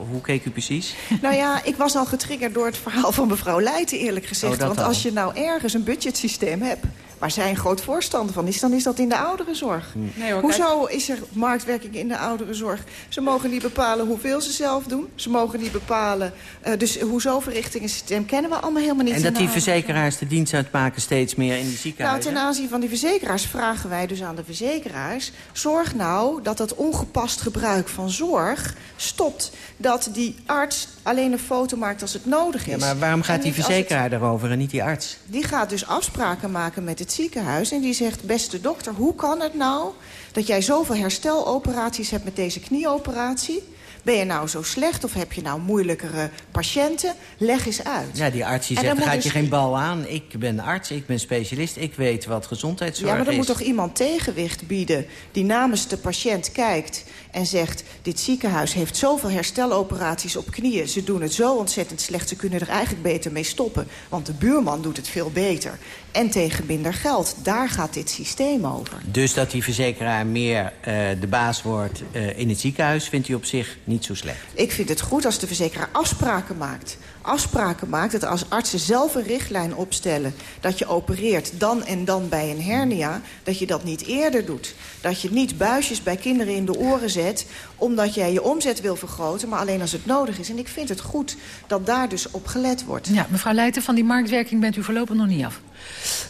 hoe keek u precies? Nou ja, ik was al getriggerd door het verhaal van mevrouw Leijten eerlijk gezegd. Oh, Want als je nou ergens een budget systeem heb waar zij een groot voorstander van is, dan is dat in de ouderenzorg. Nee hoor, Hoezo is er marktwerking in de ouderenzorg? Ze mogen niet bepalen hoeveel ze zelf doen. Ze mogen niet bepalen... Uh, dus hoezo verrichtingensysteem kennen we allemaal helemaal niet. En dat die verzekeraars de dienst uitmaken steeds meer in die ziekenhuizen? Nou, ten aanzien van die verzekeraars vragen wij dus aan de verzekeraars... zorg nou dat dat ongepast gebruik van zorg stopt. Dat die arts alleen een foto maakt als het nodig is. Ja, maar waarom gaat die verzekeraar het... daarover en niet die arts? Die gaat dus afspraken maken met het ziekenhuis. En die zegt, beste dokter, hoe kan het nou dat jij zoveel hersteloperaties hebt met deze knieoperatie... Ben je nou zo slecht of heb je nou moeilijkere patiënten? Leg eens uit. Ja, die arts die zegt, gaat dus... je geen bal aan. Ik ben arts, ik ben specialist, ik weet wat gezondheidszorg is. Ja, maar dan moet toch iemand tegenwicht bieden... die namens de patiënt kijkt en zegt... dit ziekenhuis heeft zoveel hersteloperaties op knieën. Ze doen het zo ontzettend slecht, ze kunnen er eigenlijk beter mee stoppen. Want de buurman doet het veel beter. En tegen minder geld. Daar gaat dit systeem over. Dus dat die verzekeraar meer uh, de baas wordt uh, in het ziekenhuis... vindt u op zich niet zo slecht? Ik vind het goed als de verzekeraar afspraken maakt afspraken maakt... dat als artsen zelf een richtlijn opstellen... dat je opereert dan en dan bij een hernia... dat je dat niet eerder doet. Dat je niet buisjes bij kinderen in de oren zet... omdat jij je omzet wil vergroten, maar alleen als het nodig is. En ik vind het goed dat daar dus op gelet wordt. Ja, mevrouw Leijten, van die marktwerking bent u voorlopig nog niet af.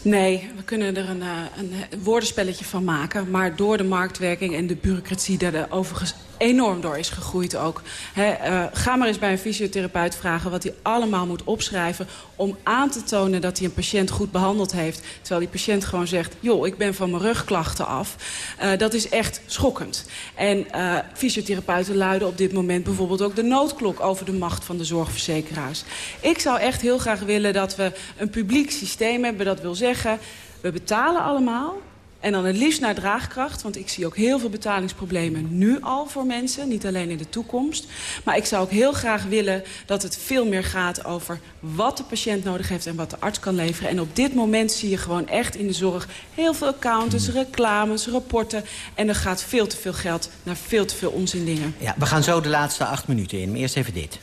Nee, we kunnen er een, eh, een, woordenspelletje van maken. Maar door de marktwerking en de bureaucratie... daar er overigens enorm door is gegroeid ook. uh, ga maar eens bij een fysiotherapeut vragen... wat hij allemaal moet opschrijven om aan te tonen dat hij een patiënt goed behandeld heeft. Terwijl die patiënt gewoon zegt, joh, ik ben van mijn rugklachten af. Uh, dat is echt schokkend. En fysiotherapeuten luiden op dit moment bijvoorbeeld ook de noodklok over de macht van de zorgverzekeraars. Ik zou echt heel graag willen dat we een publiek systeem hebben. Dat wil zeggen, we betalen allemaal en dan het liefst naar draagkracht. Want ik zie ook heel veel betalingsproblemen nu al voor mensen. Niet alleen in de toekomst. Maar ik zou ook heel graag willen dat het veel meer gaat over wat de patiënt nodig heeft en wat de arts kan leveren. En op dit moment zie je gewoon echt in de zorg heel veel accountants, reclames, rapporten. En er gaat veel te veel geld naar veel te veel onzin dingen. Ja, we gaan zo de laatste acht minuten in. Maar eerst even dit.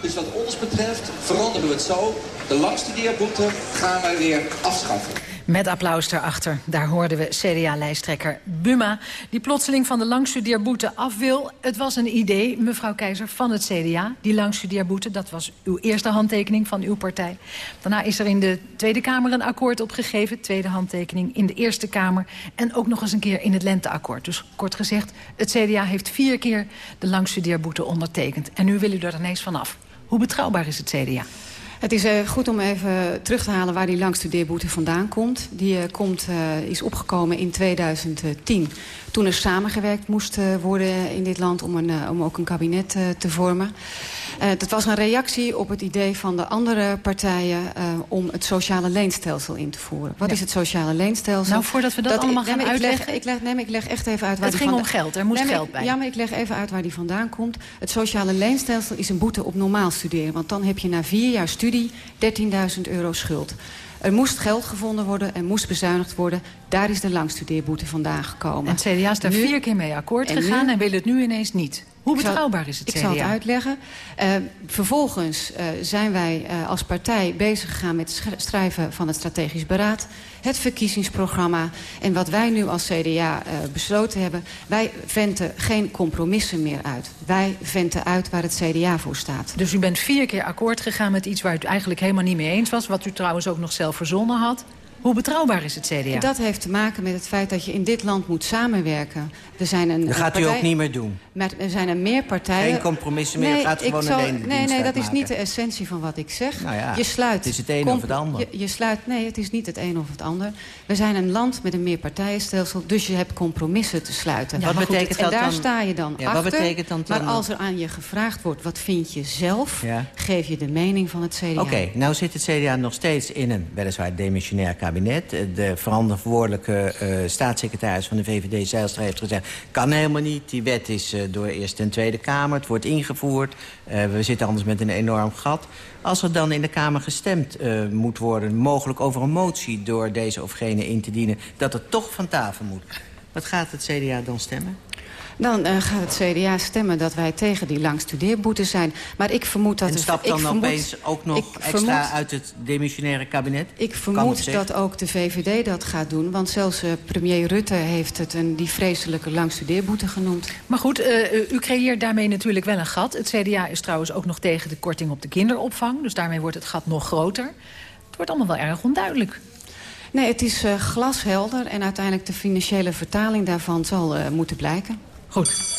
Dus wat ons betreft veranderen we het zo. De langstudeerboete gaan wij weer afschaffen. Met applaus daarachter. Daar hoorden we CDA-lijsttrekker Buma... die plotseling van de langstudeerboete af wil. Het was een idee, mevrouw Keizer, van het CDA. Die langstudeerboete, dat was uw eerste handtekening van uw partij. Daarna is er in de Tweede Kamer een akkoord opgegeven. Tweede handtekening in de Eerste Kamer. En ook nog eens een keer in het Lenteakkoord. Dus kort gezegd, het CDA heeft vier keer de langstudeerboete ondertekend. En nu wil u er ineens vanaf. Hoe betrouwbaar is het CDA? Het is uh, goed om even terug te halen waar die langstudeerboete vandaan komt. Die uh, komt, uh, is opgekomen in 2010. Toen er samengewerkt moest worden in dit land om, een, om ook een kabinet te vormen. Dat was een reactie op het idee van de andere partijen... Om het sociale leenstelsel in te voeren. Wat ja. is het sociale leenstelsel? Nou, voordat we dat, dat allemaal ik, gaan nee, uitleggen... Ik leg, ik leg, nee, ik leg echt even uit waar het ging om geld, er moest nee, geld bij. Ja, maar ik leg even uit waar die vandaan komt. Het sociale leenstelsel is een boete op normaal studeren. Want dan heb je na vier jaar studie 13.000 euro schuld. Er moest geld gevonden worden, er moest bezuinigd worden. Daar is de langstudeerboete vandaan gekomen. En het CDA is daar nu, vier keer mee akkoord en gegaan nu, en wil het nu ineens niet. Hoe betrouwbaar is het CDA? Ik zal het uitleggen. Uh, vervolgens uh, zijn wij uh, als partij bezig gegaan met het schrijven van het strategisch beraad. Het verkiezingsprogramma. En wat wij nu als CDA besloten hebben. Wij venten geen compromissen meer uit. Wij venten uit waar het CDA voor staat. Dus u bent vier keer akkoord gegaan met iets waar u het eigenlijk helemaal niet mee eens was. Wat u trouwens ook nog zelf verzonnen had. Hoe betrouwbaar is het CDA? Dat heeft te maken met het feit dat je in dit land moet samenwerken. We zijn een, dat gaat partij... u ook niet meer doen? Met, er zijn er meer partijen... Geen compromissen meer, nee, gaat gewoon zal... alleen Nee, nee, dat is niet de essentie van wat ik zeg. Nou ja, je sluit... Het is het een of het ander. Je, je, sluit... Nee, het is niet het een of het ander. We zijn een land met een meerpartijenstelsel, dus je hebt compromissen te sluiten. Ja, wat goed, betekent en dat daar dan? sta je dan Ja, achter. wat betekent dan maar dan- als er aan je gevraagd wordt, wat vind je zelf... Ja. geef je de mening van het CDA. Oké, nou zit het CDA nog steeds in een weliswaar demissionair kabinet. De verantwoordelijke eh, staatssecretaris van de VVD, Zijlstra, heeft gezegd... kan helemaal niet, die wet is eh, door Eerste en Tweede Kamer, het wordt ingevoerd. Eh, we zitten anders met een enorm gat. Als er dan in de Kamer gestemd moet worden... mogelijk over een motie door deze of gene in te dienen... dat het toch van tafel moet. Wat gaat het CDA dan stemmen? Dan eh, gaat het CDA stemmen dat wij tegen die langstudeerboete zijn. Maar ik vermoed dat... en stapt ik dan vermoed- opeens ook nog extra vermoed- uit het demissionaire kabinet? Ik vermoed dat ook de VVD dat gaat doen. Want zelfs eh, premier Rutte heeft het een, die vreselijke langstudeerboete genoemd. Maar goed, eh, u creëert daarmee natuurlijk wel een gat. Het CDA is trouwens ook nog tegen de korting op de kinderopvang. Dus daarmee wordt het gat nog groter. Het wordt allemaal wel erg onduidelijk. Nee, het is eh, glashelder en uiteindelijk de financiële vertaling daarvan zal moeten blijken. Goed.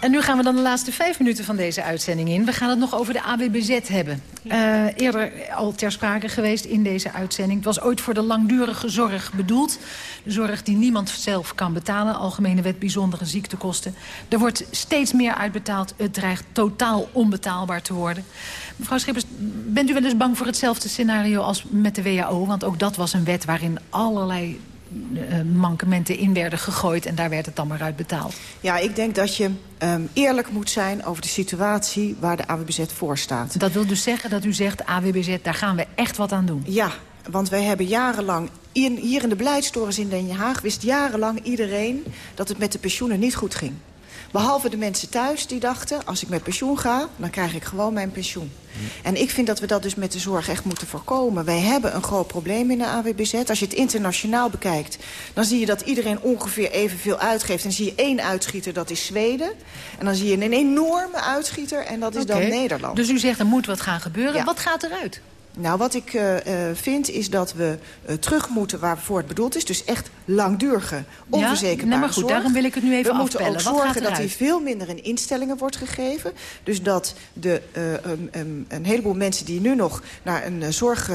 En nu gaan we dan de laatste vijf minuten van deze uitzending in. We gaan het nog over de AWBZ hebben. Eh, eerder al ter sprake geweest in deze uitzending. Het was ooit voor de langdurige zorg bedoeld. De zorg die niemand zelf kan betalen. Algemene wet bijzondere ziektekosten. Er wordt steeds meer uitbetaald. Het dreigt totaal onbetaalbaar te worden. Mevrouw Schippers, bent u wel eens bang voor hetzelfde scenario als met de WHO? Want ook dat was een wet waarin allerlei mankementen in werden gegooid... en daar werd het dan maar uitbetaald. Ja, ik denk dat je ehm, eerlijk moet zijn over de situatie waar de AWBZ voor staat. Dat wil dus zeggen dat u zegt, AWBZ, daar gaan we echt wat aan doen. Ja, want wij hebben jarenlang... In, hier in de beleidstorens in Den Haag wist jarenlang iedereen... dat het met de pensioenen niet goed ging. Behalve de mensen thuis die dachten... als ik met pensioen ga, dan krijg ik gewoon mijn pensioen. En ik vind dat we dat dus met de zorg echt moeten voorkomen. Wij hebben een groot probleem in de AWBZ. Als je het internationaal bekijkt, dan zie je dat iedereen ongeveer evenveel uitgeeft. En zie je één uitschieter, dat is Zweden. En dan zie je een enorme uitschieter en dat is dan. Nederland. Dus u zegt er moet wat gaan gebeuren. Ja. Wat gaat eruit? Nou, wat ik eh, eh, vind is dat we eh, terug moeten waarvoor het bedoeld is. Dus echt langdurige, onverzekerbare nee, maar goed, zorg. daarom wil ik het nu even We moeten afpellen. ook zorgen dat die veel minder in instellingen wordt gegeven. Dus dat de, een, heleboel mensen die nu nog naar een zorg,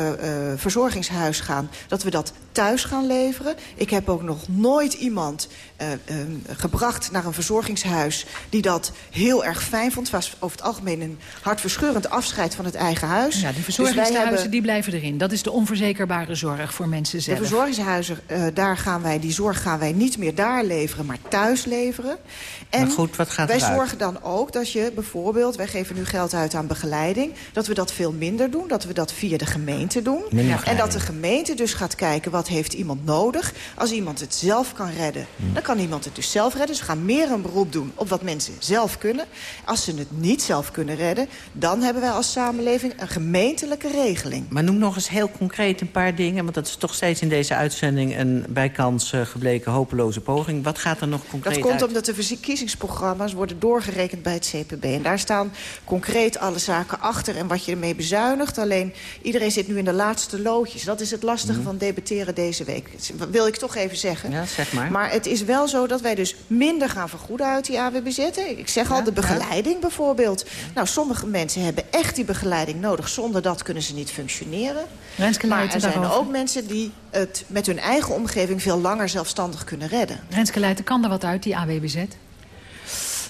verzorgingshuis gaan... dat we dat thuis gaan leveren. Ik heb ook nog nooit iemand eh, eh, gebracht naar een verzorgingshuis... die dat heel erg fijn vond. Het was over het algemeen een hartverscheurend afscheid van het eigen huis. Ja, die Dus hebben- die blijven erin. Dat is de onverzekerbare zorg voor mensen de zelf. verzorgingshuizen, eh, daar gaan wij, die zorg gaan wij niet meer daar leveren, maar thuis leveren. En Maar goed, wat gaat wij eruit? zorgen dan ook dat je bijvoorbeeld, wij geven nu geld uit aan begeleiding, dat we dat veel minder doen, dat we dat via de gemeente doen. En dat de gemeente dus gaat kijken wat heeft iemand nodig. Als iemand het zelf kan redden, Hmm. dan kan iemand het dus zelf redden. We gaan meer een beroep doen op wat mensen zelf kunnen. Als ze het niet zelf kunnen redden, dan hebben wij als samenleving een gemeentelijke regeling. Maar noem nog eens heel concreet een paar dingen... want dat is toch steeds in deze uitzending... een bijkans eh, gebleken hopeloze poging. Wat gaat er nog concreet Dat komt uit? omdat de verkiezingsprogramma's worden doorgerekend bij het CPB. En daar staan concreet alle zaken achter en wat je ermee bezuinigt. Alleen iedereen zit nu in de laatste loodjes. Dat is het lastige Mhm. van debatteren deze week. Dat wil ik toch even zeggen. Ja, zeg maar. Maar het is wel zo dat wij dus minder gaan vergoeden uit die AWBZ. Ik zeg al, de begeleiding bijvoorbeeld. Nou, sommige mensen hebben echt die begeleiding nodig. Zonder dat kunnen ze niet functioneren. Renske maar er zijn daarover. ook mensen die het met hun eigen omgeving... veel langer zelfstandig kunnen redden. Renske Leijten, kan er wat uit, die AWBZ?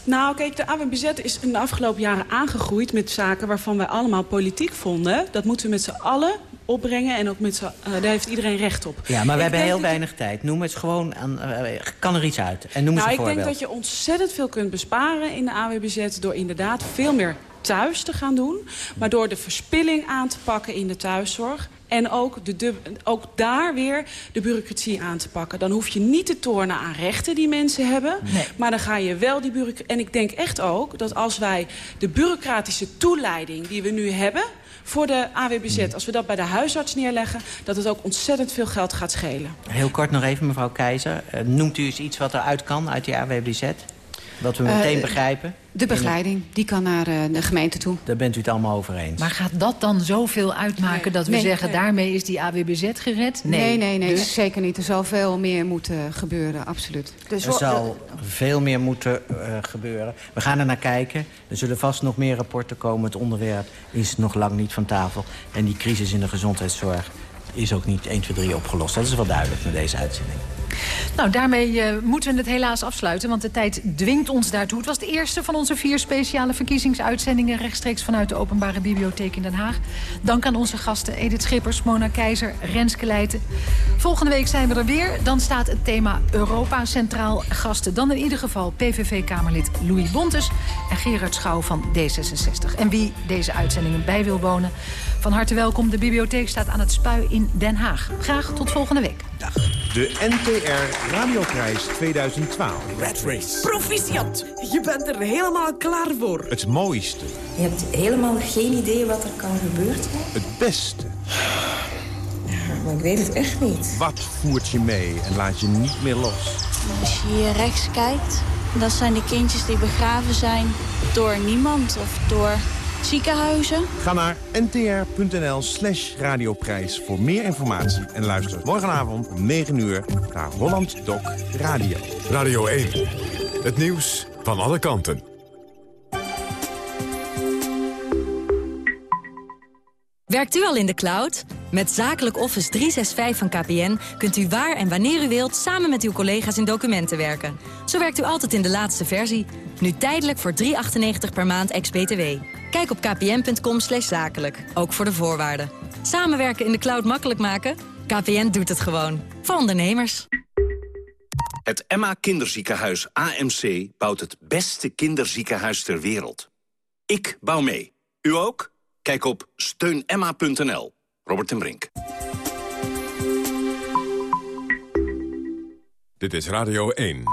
Nou, kijk, de AWBZ is in de afgelopen jaren aangegroeid met zaken waarvan wij allemaal politiek vonden. Dat moeten we met z'n allen opbrengen en ook met z'n, eh, daar heeft iedereen recht op. Ja, maar we Ik hebben heel je- weinig tijd. Noem het gewoon aan... eh, kan er iets uit? En noem eens nou, een ik voorbeeld. denk dat je ontzettend veel kunt besparen in de AWBZ... door inderdaad veel meer thuis te gaan doen. Maar door de verspilling aan te pakken in de thuiszorg... en ook, de, de- ook daar weer de bureaucratie aan te pakken. Dan hoef je niet te tornen aan rechten die mensen hebben. Maar dan ga je wel die bureaucratie... En ik denk echt ook dat als wij de bureaucratische toeleiding die we nu hebben... voor de AWBZ, als we dat bij de huisarts neerleggen... dat het ook ontzettend veel geld gaat schelen. Heel kort nog even, mevrouw Keizer. Eh, noemt u eens iets wat eruit kan uit die AWBZ? Wat we meteen Eh, begrijpen? De begeleiding, die kan naar eh, de gemeente toe. Daar bent u het allemaal over eens. Maar gaat dat dan zoveel uitmaken dat we Nee, zeggen... nee. daarmee is die AWBZ gered? Nee, nee, nee, Dus? zeker niet. Er zal veel meer moeten gebeuren, absoluut. Er zal veel meer moeten eh, gebeuren. We gaan er naar kijken. Er zullen vast nog meer rapporten komen. Het onderwerp is nog lang niet van tafel. En die crisis in de gezondheidszorg is ook niet 1, 2, 3 opgelost. Dat is wel duidelijk met deze uitzending. Nou, daarmee eh, moeten we het helaas afsluiten, want de tijd dwingt ons daartoe. Het was de eerste van onze vier speciale verkiezingsuitzendingen... rechtstreeks vanuit de Openbare Bibliotheek in Den Haag. Dank aan onze gasten Edith Schippers, Mona Keizer, Renske Leijten. Volgende week zijn we er weer. Dan staat het thema Europa centraal. Gasten dan in ieder geval PVV-Kamerlid Louis Bontes... en Gerard Schouw van D66. En wie deze uitzendingen bij wil wonen... van harte welkom. De bibliotheek staat aan het Spui in Den Haag. Graag tot volgende week. De NTR Radioprijs 2012. Red Race. Proficiat, je bent er helemaal klaar voor. Het mooiste, Je hebt helemaal geen idee wat er kan gebeuren. het beste. Maar ik weet het echt niet. Wat voert je mee en laat je niet meer los? Als je hier rechts kijkt, dat zijn de kindjes die begraven zijn door niemand of door ziekenhuizen. Ga naar ntr.nl slash radioprijs voor meer informatie. En luister morgenavond om 9 uur naar Holland Doc Radio. Radio 1. Het nieuws van alle kanten. Werkt u al in de cloud? Met Zakelijk Office 365 van KPN kunt u waar en wanneer u wilt... samen met uw collega's in documenten werken. Zo werkt u altijd in de laatste versie. Nu tijdelijk voor 3,98 per maand ex-BTW. Kijk op kpn.com zakelijk, ook voor de voorwaarden. Samenwerken in de cloud makkelijk maken? KPN doet het gewoon. Voor ondernemers. Het Emma Kinderziekenhuis AMC bouwt het beste kinderziekenhuis ter wereld. Ik bouw mee. U ook? Kijk op steunemma.nl. Robert en Brink. Dit is Radio 1.